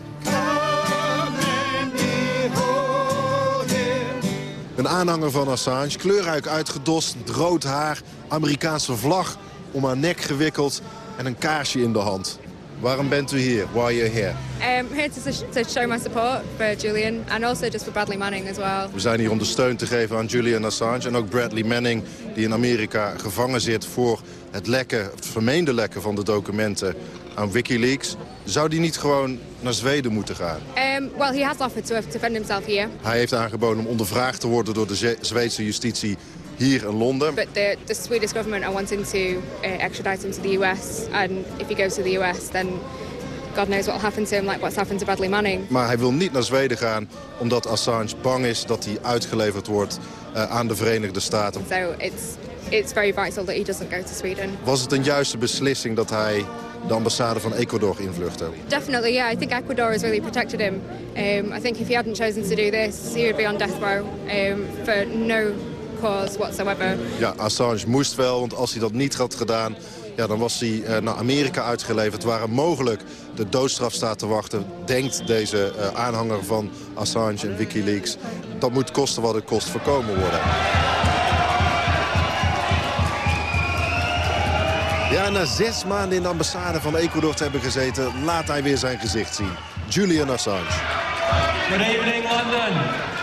Een aanhanger van Assange, kleurrijk uitgedost, rood haar, Amerikaanse vlag om haar nek gewikkeld en een kaarsje in de hand. Waarom bent u hier? Why are you here? Um, here to, to show my support for Julian and also just for Bradley Manning as well. We zijn hier om de steun te geven aan Julian Assange en ook Bradley Manning... die in Amerika gevangen zit voor het lekken, het vermeende lekken van de documenten aan Wikileaks. Zou die niet gewoon naar Zweden moeten gaan? Um, well, he has offered to defend himself here. Hij heeft aangeboden om ondervraagd te worden door de Zweedse justitie hier in Londen. But the, the Swedish government are wanting to uh, extradite him to the US. And if he goes to the US, then God knows what will happen to him, like what's happened to Bradley Manning. Maar hij wil niet naar Zweden gaan, omdat Assange bang is dat hij uitgeleverd wordt uh, aan de Verenigde Staten. So it's, it's very vital that he doesn't go to Sweden. Was het een juiste beslissing dat hij de ambassade van Ecuador invluchtte? Definitely, yeah. I think Ecuador has really protected him. Um, I think if he hadn't chosen to do this, he would be on death row um, for no cause whatsoever. Ja, Assange moest wel, want als hij dat niet had gedaan... Ja, dan was hij uh, naar Amerika uitgeleverd... waar mogelijk de doodstraf staat te wachten... denkt deze uh, aanhanger van Assange en Wikileaks. Dat moet kosten wat het kost voorkomen worden. Ja, na zes maanden in de ambassade van Ecuador te hebben gezeten... laat hij weer zijn gezicht zien. Julian Assange. Good evening, London.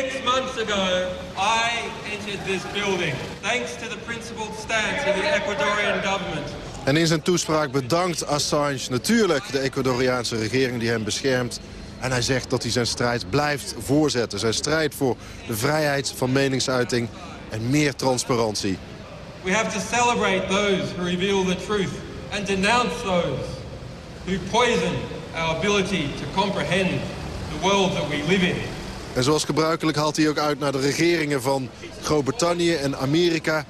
Six months ago, I entered this building thanks to the principled stance of the Ecuadorian government. En in zijn toespraak bedankt Assange natuurlijk de Ecuadoriaanse regering die hem beschermt. En hij zegt dat hij zijn strijd blijft voorzetten. Zijn strijd voor de vrijheid van meningsuiting en meer transparantie. We have to celebrate those who reveal the truth and denounce those who poison our ability to comprehend the world that we live in. En zoals gebruikelijk haalt hij ook uit naar de regeringen van Groot-Brittannië en Amerika.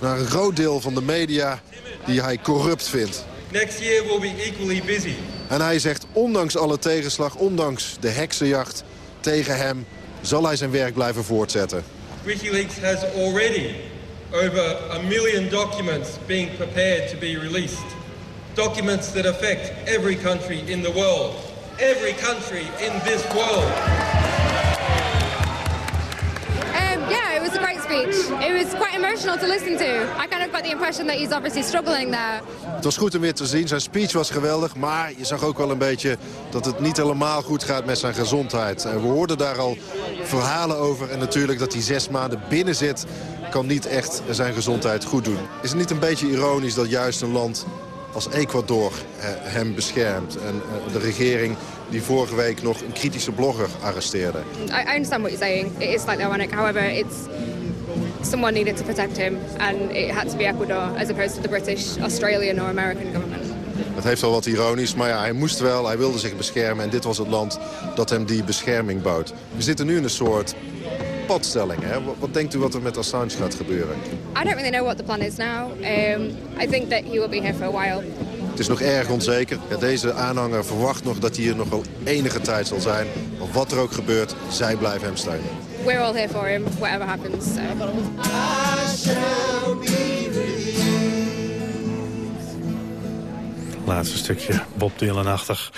Naar een groot deel van de media die hij corrupt vindt. Next year will be equally busy. En hij zegt, ondanks alle tegenslag, ondanks de heksenjacht tegen hem... zal hij zijn werk blijven voortzetten. WikiLeaks has already over a million documents being prepared to be released. Documents that affect every country in the world. Every country in this world. Um, yeah, it was a great speech. It was quite emotional to listen to. I kind of got the impression that he's obviously struggling there. Het was goed hem weer te zien. Zijn speech was geweldig. Maar je zag ook wel een beetje dat het niet helemaal goed gaat met zijn gezondheid. We hoorden daar al verhalen over. En natuurlijk dat hij zes maanden binnen zit... kan niet echt zijn gezondheid goed doen. Is het niet een beetje ironisch dat juist een land als Ecuador eh, hem beschermt. En eh, de regering die vorige week nog een kritische blogger arresteerde. I, I understand what you're saying. It is slightly ironic. However, it's someone needed to protect him, and it had to be Ecuador as opposed to the British, Australian or American government. Dat heeft wel wat ironisch, maar ja, hij moest wel, hij wilde zich beschermen... en dit was het land dat hem die bescherming bood. We zitten nu in een soort padstelling. Hè? Wat, wat, denkt u wat er met Assange gaat gebeuren? I don't really know what the plan is now. Um, I think that he will be here for a while. Het is nog erg onzeker. Ja, deze aanhanger verwacht nog dat hij hier nog wel enige tijd zal zijn. Maar wat er ook gebeurt, zij blijven hem steunen. We're all here for him, whatever happens. So. Laatste stukje Bob Dylan-achtig.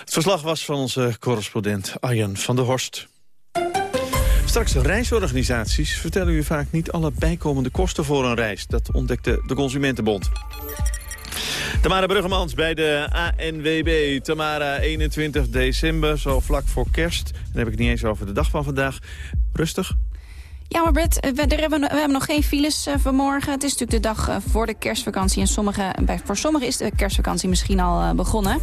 Het verslag was van onze correspondent Arjen van der Horst. Straks reisorganisaties vertellen u vaak niet alle bijkomende kosten voor een reis. Dat ontdekte de Consumentenbond. Tamara Bruggemans bij de ANWB. Tamara, 21 december, zo vlak voor kerst. Dan heb ik het niet eens over de dag van vandaag. Rustig? Ja, maar we, we, hebben, we hebben nog geen files uh, vanmorgen. Het is natuurlijk de dag uh, voor de kerstvakantie. En sommige, bij, voor sommigen is de kerstvakantie misschien al begonnen.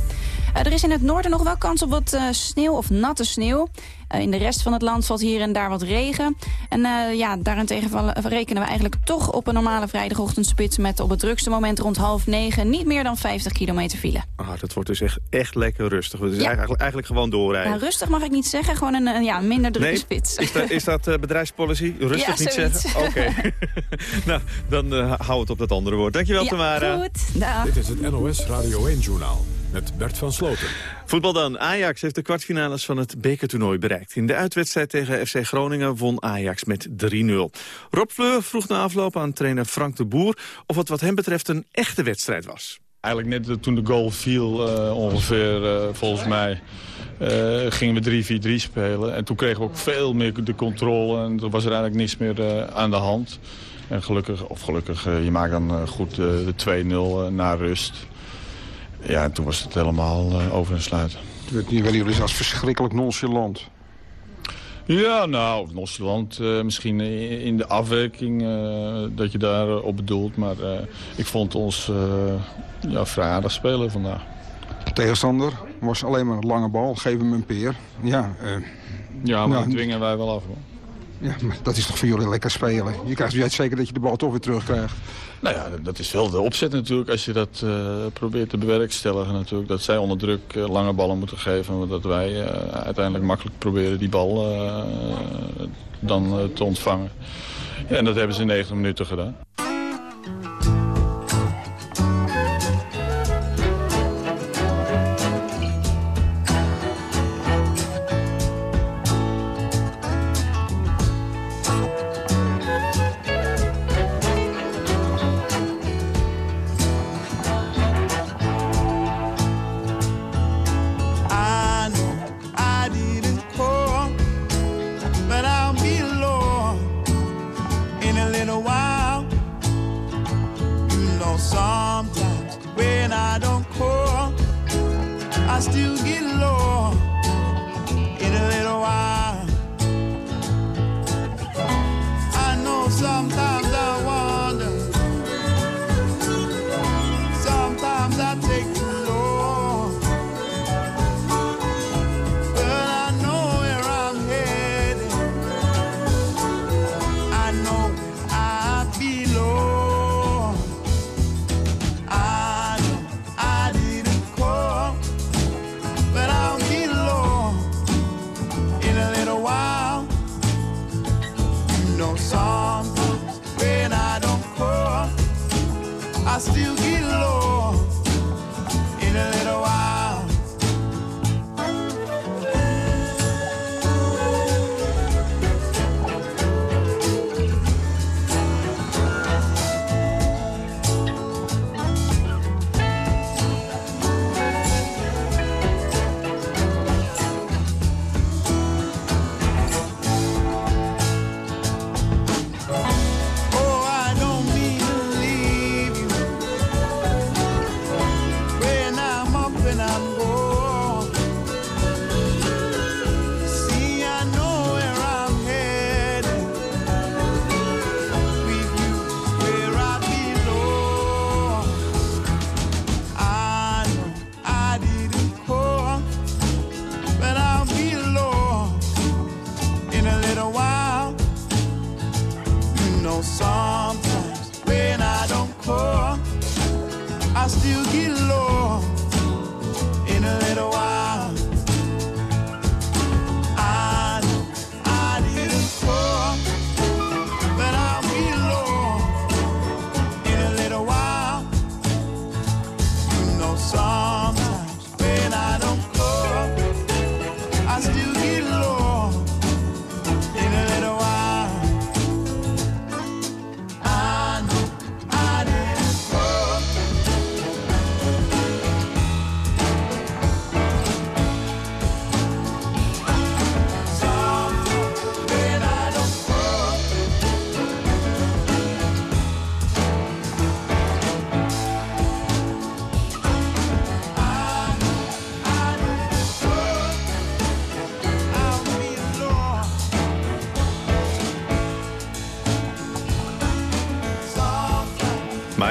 er is in het noorden nog wel kans op wat sneeuw of natte sneeuw. Uh, in de rest van het land valt hier en daar wat regen. En uh, ja, daarentegen vallen, rekenen we eigenlijk toch op een normale vrijdagochtendspits... met op het drukste moment rond half negen niet meer dan 50 kilometer file. Ah, dat wordt dus echt, echt lekker rustig. Het is ja. eigenlijk, eigenlijk gewoon doorrijden. Ja, rustig mag ik niet zeggen, gewoon een, een ja, minder drukke nee, spits. Is dat, is dat uh, bedrijfspolicy? Rustig ja, niet zoiets. zeggen? Oké. Okay. (laughs) nou, dan hou het op dat andere woord. Dankjewel, ja, Tamara. goed. Dag. Dit is het NOS Radio 1-journaal met Bert van Sloten. Voetbal dan. Ajax heeft de kwartfinales van het bekertoernooi bereikt. In de uitwedstrijd tegen FC Groningen won Ajax met 3-0. Rob Fleur vroeg na afloop aan trainer Frank de Boer... of het wat hem betreft een echte wedstrijd was. Eigenlijk net toen de goal viel, uh, ongeveer uh, volgens mij... Uh, gingen we 3-4-3 spelen. En toen kregen we ook veel meer de controle. En toen was er eigenlijk niets meer aan de hand. En gelukkig, of gelukkig, je maakt dan goed de 2-0 na rust. Ja, en toen was het helemaal uh, over en sluiten. Het werd niet wel jullie als verschrikkelijk nonchalant. Ja, nou, nonchalant. Uh, misschien in de afwerking uh, dat je daar op bedoelt. Maar ik vond ons ja, vrij aardig spelen vandaag. De tegenstander was alleen maar een lange bal. Geef hem een peer. Ja, ja maar nou, dat dwingen wij wel af. Hoor. Ja, maar dat is toch voor jullie lekker spelen. Je krijgt je zeker dat je de bal toch weer terugkrijgt. Nou ja, dat is wel de opzet natuurlijk als je dat uh, probeert te bewerkstelligen natuurlijk. Dat zij onder druk uh, lange ballen moeten geven. Dat wij uh, uiteindelijk makkelijk proberen die bal dan te ontvangen. En dat hebben ze in 90 minuten gedaan.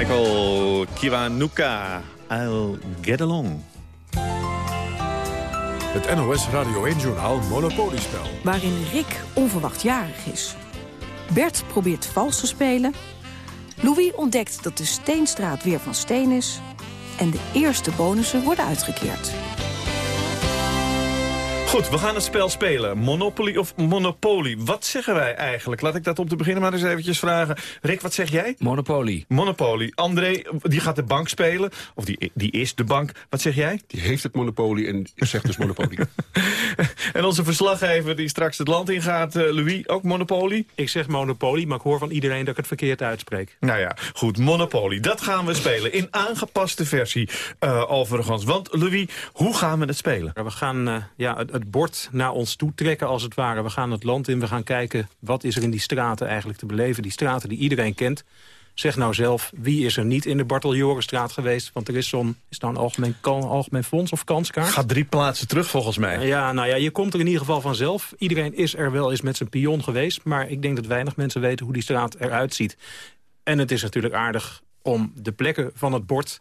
Michael Kiwanuka, I'll get along. Het NOS Radio 1-journaal Monopoliespel. Waarin Rick onverwacht jarig is. Bert probeert vals te spelen. Louis ontdekt dat de Steenstraat weer van steen is. En de eerste bonussen worden uitgekeerd. Goed, we gaan het spel spelen. Monopoly of Monopoly? Wat zeggen wij eigenlijk? Laat ik dat om te beginnen maar eens eventjes vragen. Rick, wat zeg jij? Monopoly. Monopoly. André, die gaat de bank spelen. Of die, die is de bank. Wat zeg jij? Die heeft het monopolie en zegt dus Monopoly. (laughs) en onze verslaggever die straks het land ingaat, uh, Louis, ook Monopoly? Ik zeg Monopoly, maar ik hoor van iedereen dat ik het verkeerd uitspreek. Nou ja, goed, Monopoly. Dat gaan we spelen. In aangepaste versie, uh, overigens. Want Louis, hoe gaan we het spelen? We gaan uh, ja, het, bord naar ons toe trekken, als het ware. We gaan het land in, we gaan kijken wat is er in die straten eigenlijk te beleven. Die straten die iedereen kent. Zeg nou zelf, wie is er niet in de Barteljorenstraat geweest? Want er is zo'n is nou een algemeen, algemeen fonds of kanskaart. Gaat drie plaatsen terug volgens mij. Ja, nou ja, je komt er in ieder geval vanzelf. Iedereen is er wel eens met zijn pion geweest. Maar ik denk dat weinig mensen weten hoe die straat eruit ziet. En het is natuurlijk aardig om de plekken van het bord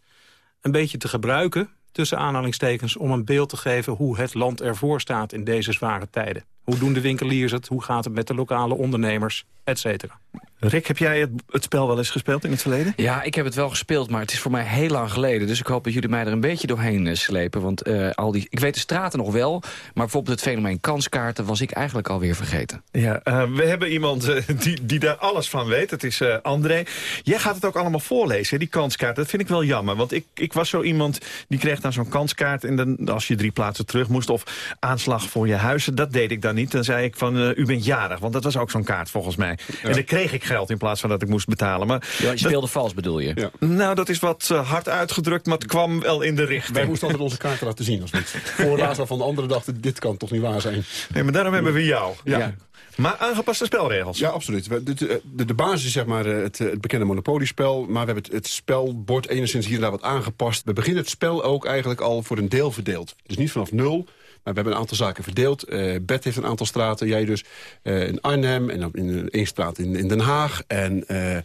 een beetje te gebruiken tussen aanhalingstekens... om een beeld te geven hoe het land ervoor staat in deze zware tijden. Hoe doen de winkeliers het? Hoe gaat het met de lokale ondernemers? Et cetera. Rick, heb jij het, het, spel wel eens gespeeld in het verleden? Ja, ik heb het wel gespeeld, maar het is voor mij heel lang geleden. Dus ik hoop dat jullie mij er een beetje doorheen uh, slepen. Want uh, al die, ik weet de straten nog wel, maar bijvoorbeeld het fenomeen kanskaarten... was ik eigenlijk alweer vergeten. Ja, uh, we hebben iemand die, die daar alles van weet. Het is André. Jij gaat het ook allemaal voorlezen, die kanskaart. Dat vind ik wel jammer, want ik, ik was zo iemand... die kreeg dan zo'n kanskaart en dan, als je drie plaatsen terug moest... of aanslag voor je huizen, dat deed ik dan niet. Dan zei ik van, u bent jarig, want dat was ook zo'n kaart volgens mij. Ja. En dan kreeg ik geld in plaats van dat ik moest betalen. Maar ja, je speelde dat, vals bedoel je? Ja. Nou, dat is wat uh, hard uitgedrukt, maar het kwam wel in de richting. Wij moesten altijd onze kaarten laten zien. Als we het voorlaat ja. van de anderen dachten, dit kan toch niet waar zijn. Nee, maar daarom hebben we jou. Ja. ja. Maar aangepaste spelregels. Ja, absoluut. De, de, de basis is zeg maar het, het bekende monopoliespel. Maar we hebben het, het spelbord enigszins hier en daar wat aangepast. We beginnen het spel ook eigenlijk al voor een deel verdeeld. Dus niet vanaf nul, maar we hebben een aantal zaken verdeeld. Uh, Bert heeft een aantal straten, jij dus uh, in Arnhem en in één straat in, in Den Haag. En uh,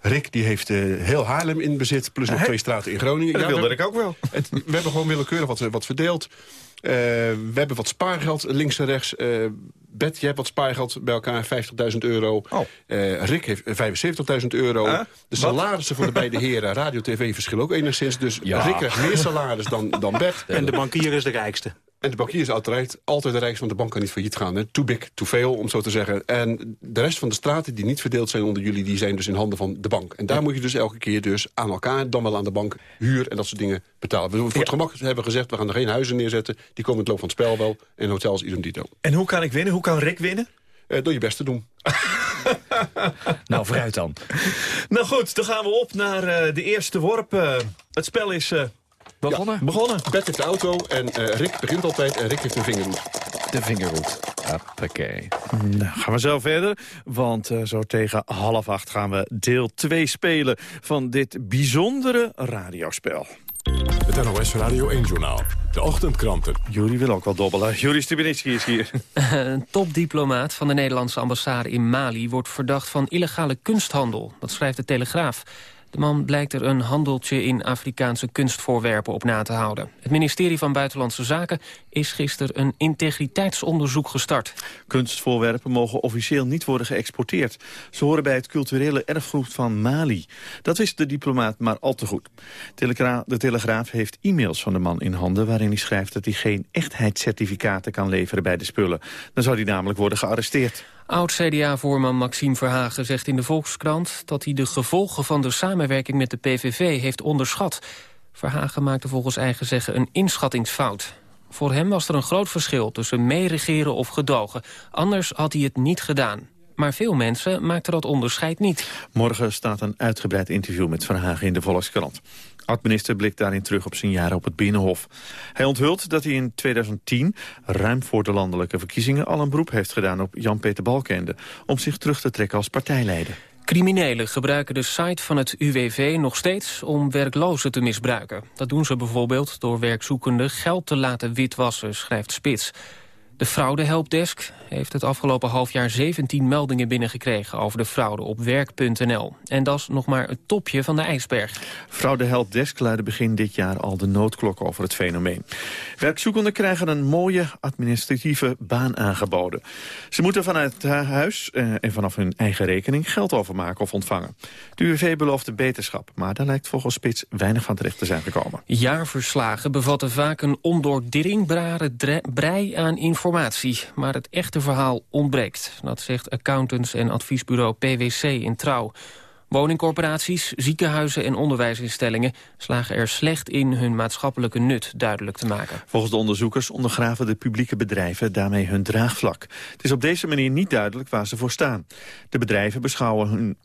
Rick die heeft heel Haarlem in bezit, plus nog twee straten in Groningen. Dat ja, wilde we, ik ook wel. Het, we hebben gewoon willekeurig wat, wat verdeeld. we hebben wat spaargeld links en rechts. Bert, jij hebt wat spaargeld bij elkaar, 50.000 euro. Oh. Rick heeft 75.000 euro. de salarissen van de beide (laughs) heren, radio-tv verschillen ook enigszins. Dus ja. Rick krijgt meer salaris dan, dan Bert. En de bankier is de rijkste. En de bankier is altijd, altijd de rijkste, want de bank kan niet failliet gaan. Hè? Too big, too veel, om zo te zeggen. En de rest van de straten die niet verdeeld zijn onder jullie... die zijn dus in handen van de bank. En daar ja. moet je dus elke keer dus aan elkaar, dan wel aan de bank... huur en dat soort dingen betalen. We voor ja. het gemak hebben gezegd, we gaan er geen huizen neerzetten. Die komen in het loop van het spel wel. En hotels idem dito. En hoe kan ik winnen? Hoe kan Rick winnen? Uh, door je best te doen. (laughs) nou, vooruit dan. nou goed, dan gaan we op naar uh, de eerste worp. Uh, het spel is... Begonnen? Ja, begonnen. Bert heeft de auto en uh, Rick begint altijd en Rick heeft een vingerhoed. De vingerhoed. Hoppakee. Nou, gaan we zo verder, want uh, zo tegen half acht gaan we deel 2 spelen van dit bijzondere radiospel. Het NOS Radio 1-journaal. De ochtendkranten. Jullie willen ook wel dobbelen. Juri Stubenitski is hier. (laughs) Een topdiplomaat van de Nederlandse ambassade in Mali... wordt verdacht van illegale kunsthandel. Dat schrijft de Telegraaf. De man blijkt er een handeltje in Afrikaanse kunstvoorwerpen op na te houden. Het ministerie van Buitenlandse Zaken is gisteren een integriteitsonderzoek gestart. Kunstvoorwerpen mogen officieel niet worden geëxporteerd. Ze horen bij het culturele erfgoed van Mali. Dat wist de diplomaat maar al te goed. De Telegraaf heeft e-mails van de man in handen... waarin hij schrijft dat hij geen echtheidscertificaten kan leveren bij de spullen. Dan zou hij namelijk worden gearresteerd. Oud-CDA-voorman Maxime Verhagen zegt in de Volkskrant... dat hij de gevolgen van de samenwerking met de PVV heeft onderschat. Verhagen maakte volgens eigen zeggen een inschattingsfout. Voor hem was er een groot verschil tussen meeregeren of gedogen. Anders had hij het niet gedaan. Maar veel mensen maakten dat onderscheid niet. Morgen staat een uitgebreid interview met Verhagen in de Volkskrant. Oud-minister blikt daarin terug op zijn jaren op het Binnenhof. Hij onthult dat hij in 2010, ruim voor de landelijke verkiezingen... al een beroep heeft gedaan op Jan-Peter Balkende... om zich terug te trekken als partijleider. Criminelen gebruiken de site van het UWV nog steeds om werklozen te misbruiken. Dat doen ze bijvoorbeeld door werkzoekenden geld te laten witwassen, schrijft Spits. De fraudehelpdesk heeft het afgelopen half jaar 17 meldingen binnengekregen over de fraude op werk.nl. En dat is nog maar het topje van de ijsberg. Fraudehelpdesk luidde begin dit jaar al de noodklok over het fenomeen. Werkzoekenden krijgen een mooie administratieve baan aangeboden. Ze moeten vanuit huis eh, en vanaf hun eigen rekening geld overmaken of ontvangen. De UWV belooft beterschap, maar daar lijkt volgens Spits weinig van terecht te zijn gekomen. Jaarverslagen bevatten vaak een ondoordringbare brei aan informatie. Maar het echte verhaal ontbreekt. Dat zegt accountants en adviesbureau PwC in Trouw. Woningcorporaties, ziekenhuizen en onderwijsinstellingen slagen er slecht in hun maatschappelijke nut duidelijk te maken. Volgens de onderzoekers ondergraven de publieke bedrijven daarmee hun draagvlak. Het is op deze manier niet duidelijk waar ze voor staan. De bedrijven beschouwen hun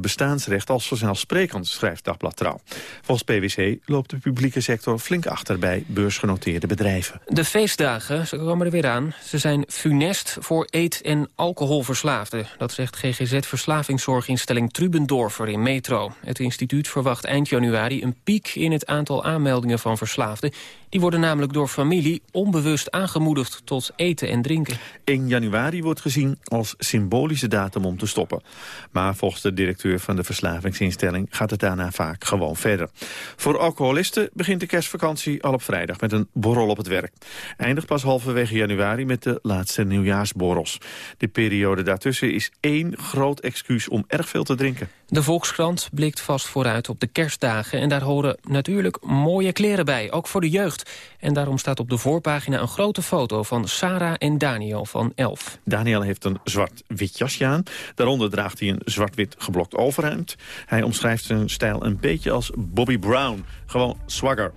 bestaansrecht als vanzelfsprekend, schrijft Dagblad Trouw. Volgens PwC loopt de publieke sector flink achter bij beursgenoteerde bedrijven. De feestdagen, ze komen er weer aan, ze zijn funest voor eet- en alcoholverslaafden. Dat zegt GGZ-verslavingszorginstelling Truben Dorfer in Metro. Het instituut verwacht eind januari een piek in het aantal aanmeldingen van verslaafden. Die worden namelijk door familie onbewust aangemoedigd tot eten en drinken. 1 januari wordt gezien als symbolische datum om te stoppen. Maar volgens de directeur van de verslavingsinstelling gaat het daarna vaak gewoon verder. Voor alcoholisten begint de kerstvakantie al op vrijdag met een borrel op het werk. Eindigt pas halverwege januari met de laatste nieuwjaarsborrels. De periode daartussen is één groot excuus om erg veel te drinken. De Volkskrant blikt vast vooruit op de kerstdagen... en daar horen natuurlijk mooie kleren bij, ook voor de jeugd. En daarom staat op de voorpagina een grote foto van Sarah en Daniel van Elf. Daniel heeft een zwart-wit jasje aan. Daaronder draagt hij een zwart-wit geblokt overhemd. Hij omschrijft zijn stijl een beetje als Bobby Brown. Gewoon swagger.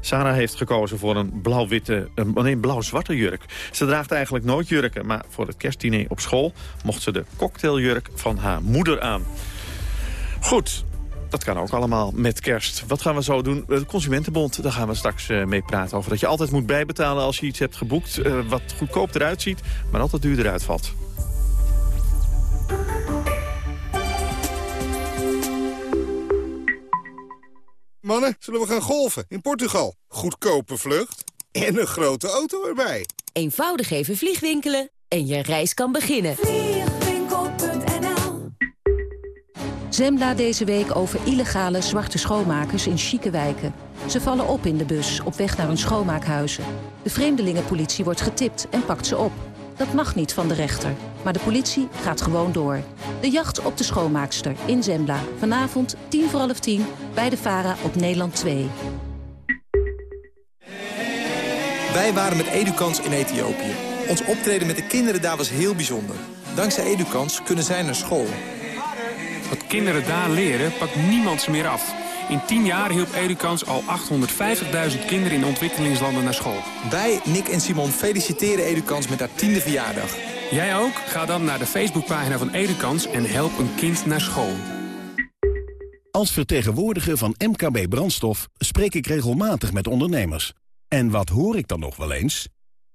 Sarah heeft gekozen voor een blauw-witte, nee, blauw-zwarte jurk. Ze draagt eigenlijk nooit jurken, maar voor het kerstdiner op school... mocht ze de cocktailjurk van haar moeder aan. Goed, dat kan ook allemaal met kerst. Wat gaan we zo doen? De Consumentenbond, daar gaan we straks uh, mee praten over. Dat je altijd moet bijbetalen als je iets hebt geboekt... Uh, wat goedkoop eruit ziet, maar altijd duurder uitvalt. Mannen, zullen we gaan golven in Portugal? Goedkope vlucht en een grote auto erbij. Eenvoudig even vliegwinkelen en je reis kan beginnen. Zembla deze week over illegale zwarte schoonmakers in chique wijken. Ze vallen op in de bus op weg naar hun schoonmaakhuizen. De vreemdelingenpolitie wordt getipt en pakt ze op. Dat mag niet van de rechter, maar de politie gaat gewoon door. De jacht op de schoonmaakster in Zembla. Vanavond tien voor half tien bij de VARA op Nederland 2. Wij waren met Edukans in Ethiopië. Ons optreden met de kinderen daar was heel bijzonder. Dankzij Edukans kunnen zij naar school. Wat kinderen daar leren, pakt niemand ze meer af. In 10 jaar hielp Edukans al 850.000 kinderen in ontwikkelingslanden naar school. Wij, Nick en Simon, feliciteren Edukans met haar tiende verjaardag. Jij ook? Ga dan naar de Facebookpagina van Edukans en help een kind naar school. Als vertegenwoordiger van MKB Brandstof spreek ik regelmatig met ondernemers. En wat hoor ik dan nog wel eens?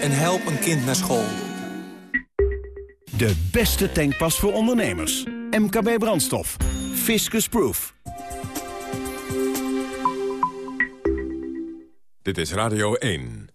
en help een kind naar school. De beste tankpas voor ondernemers. MKB Brandstof. Fiscus Proof. Dit is Radio 1.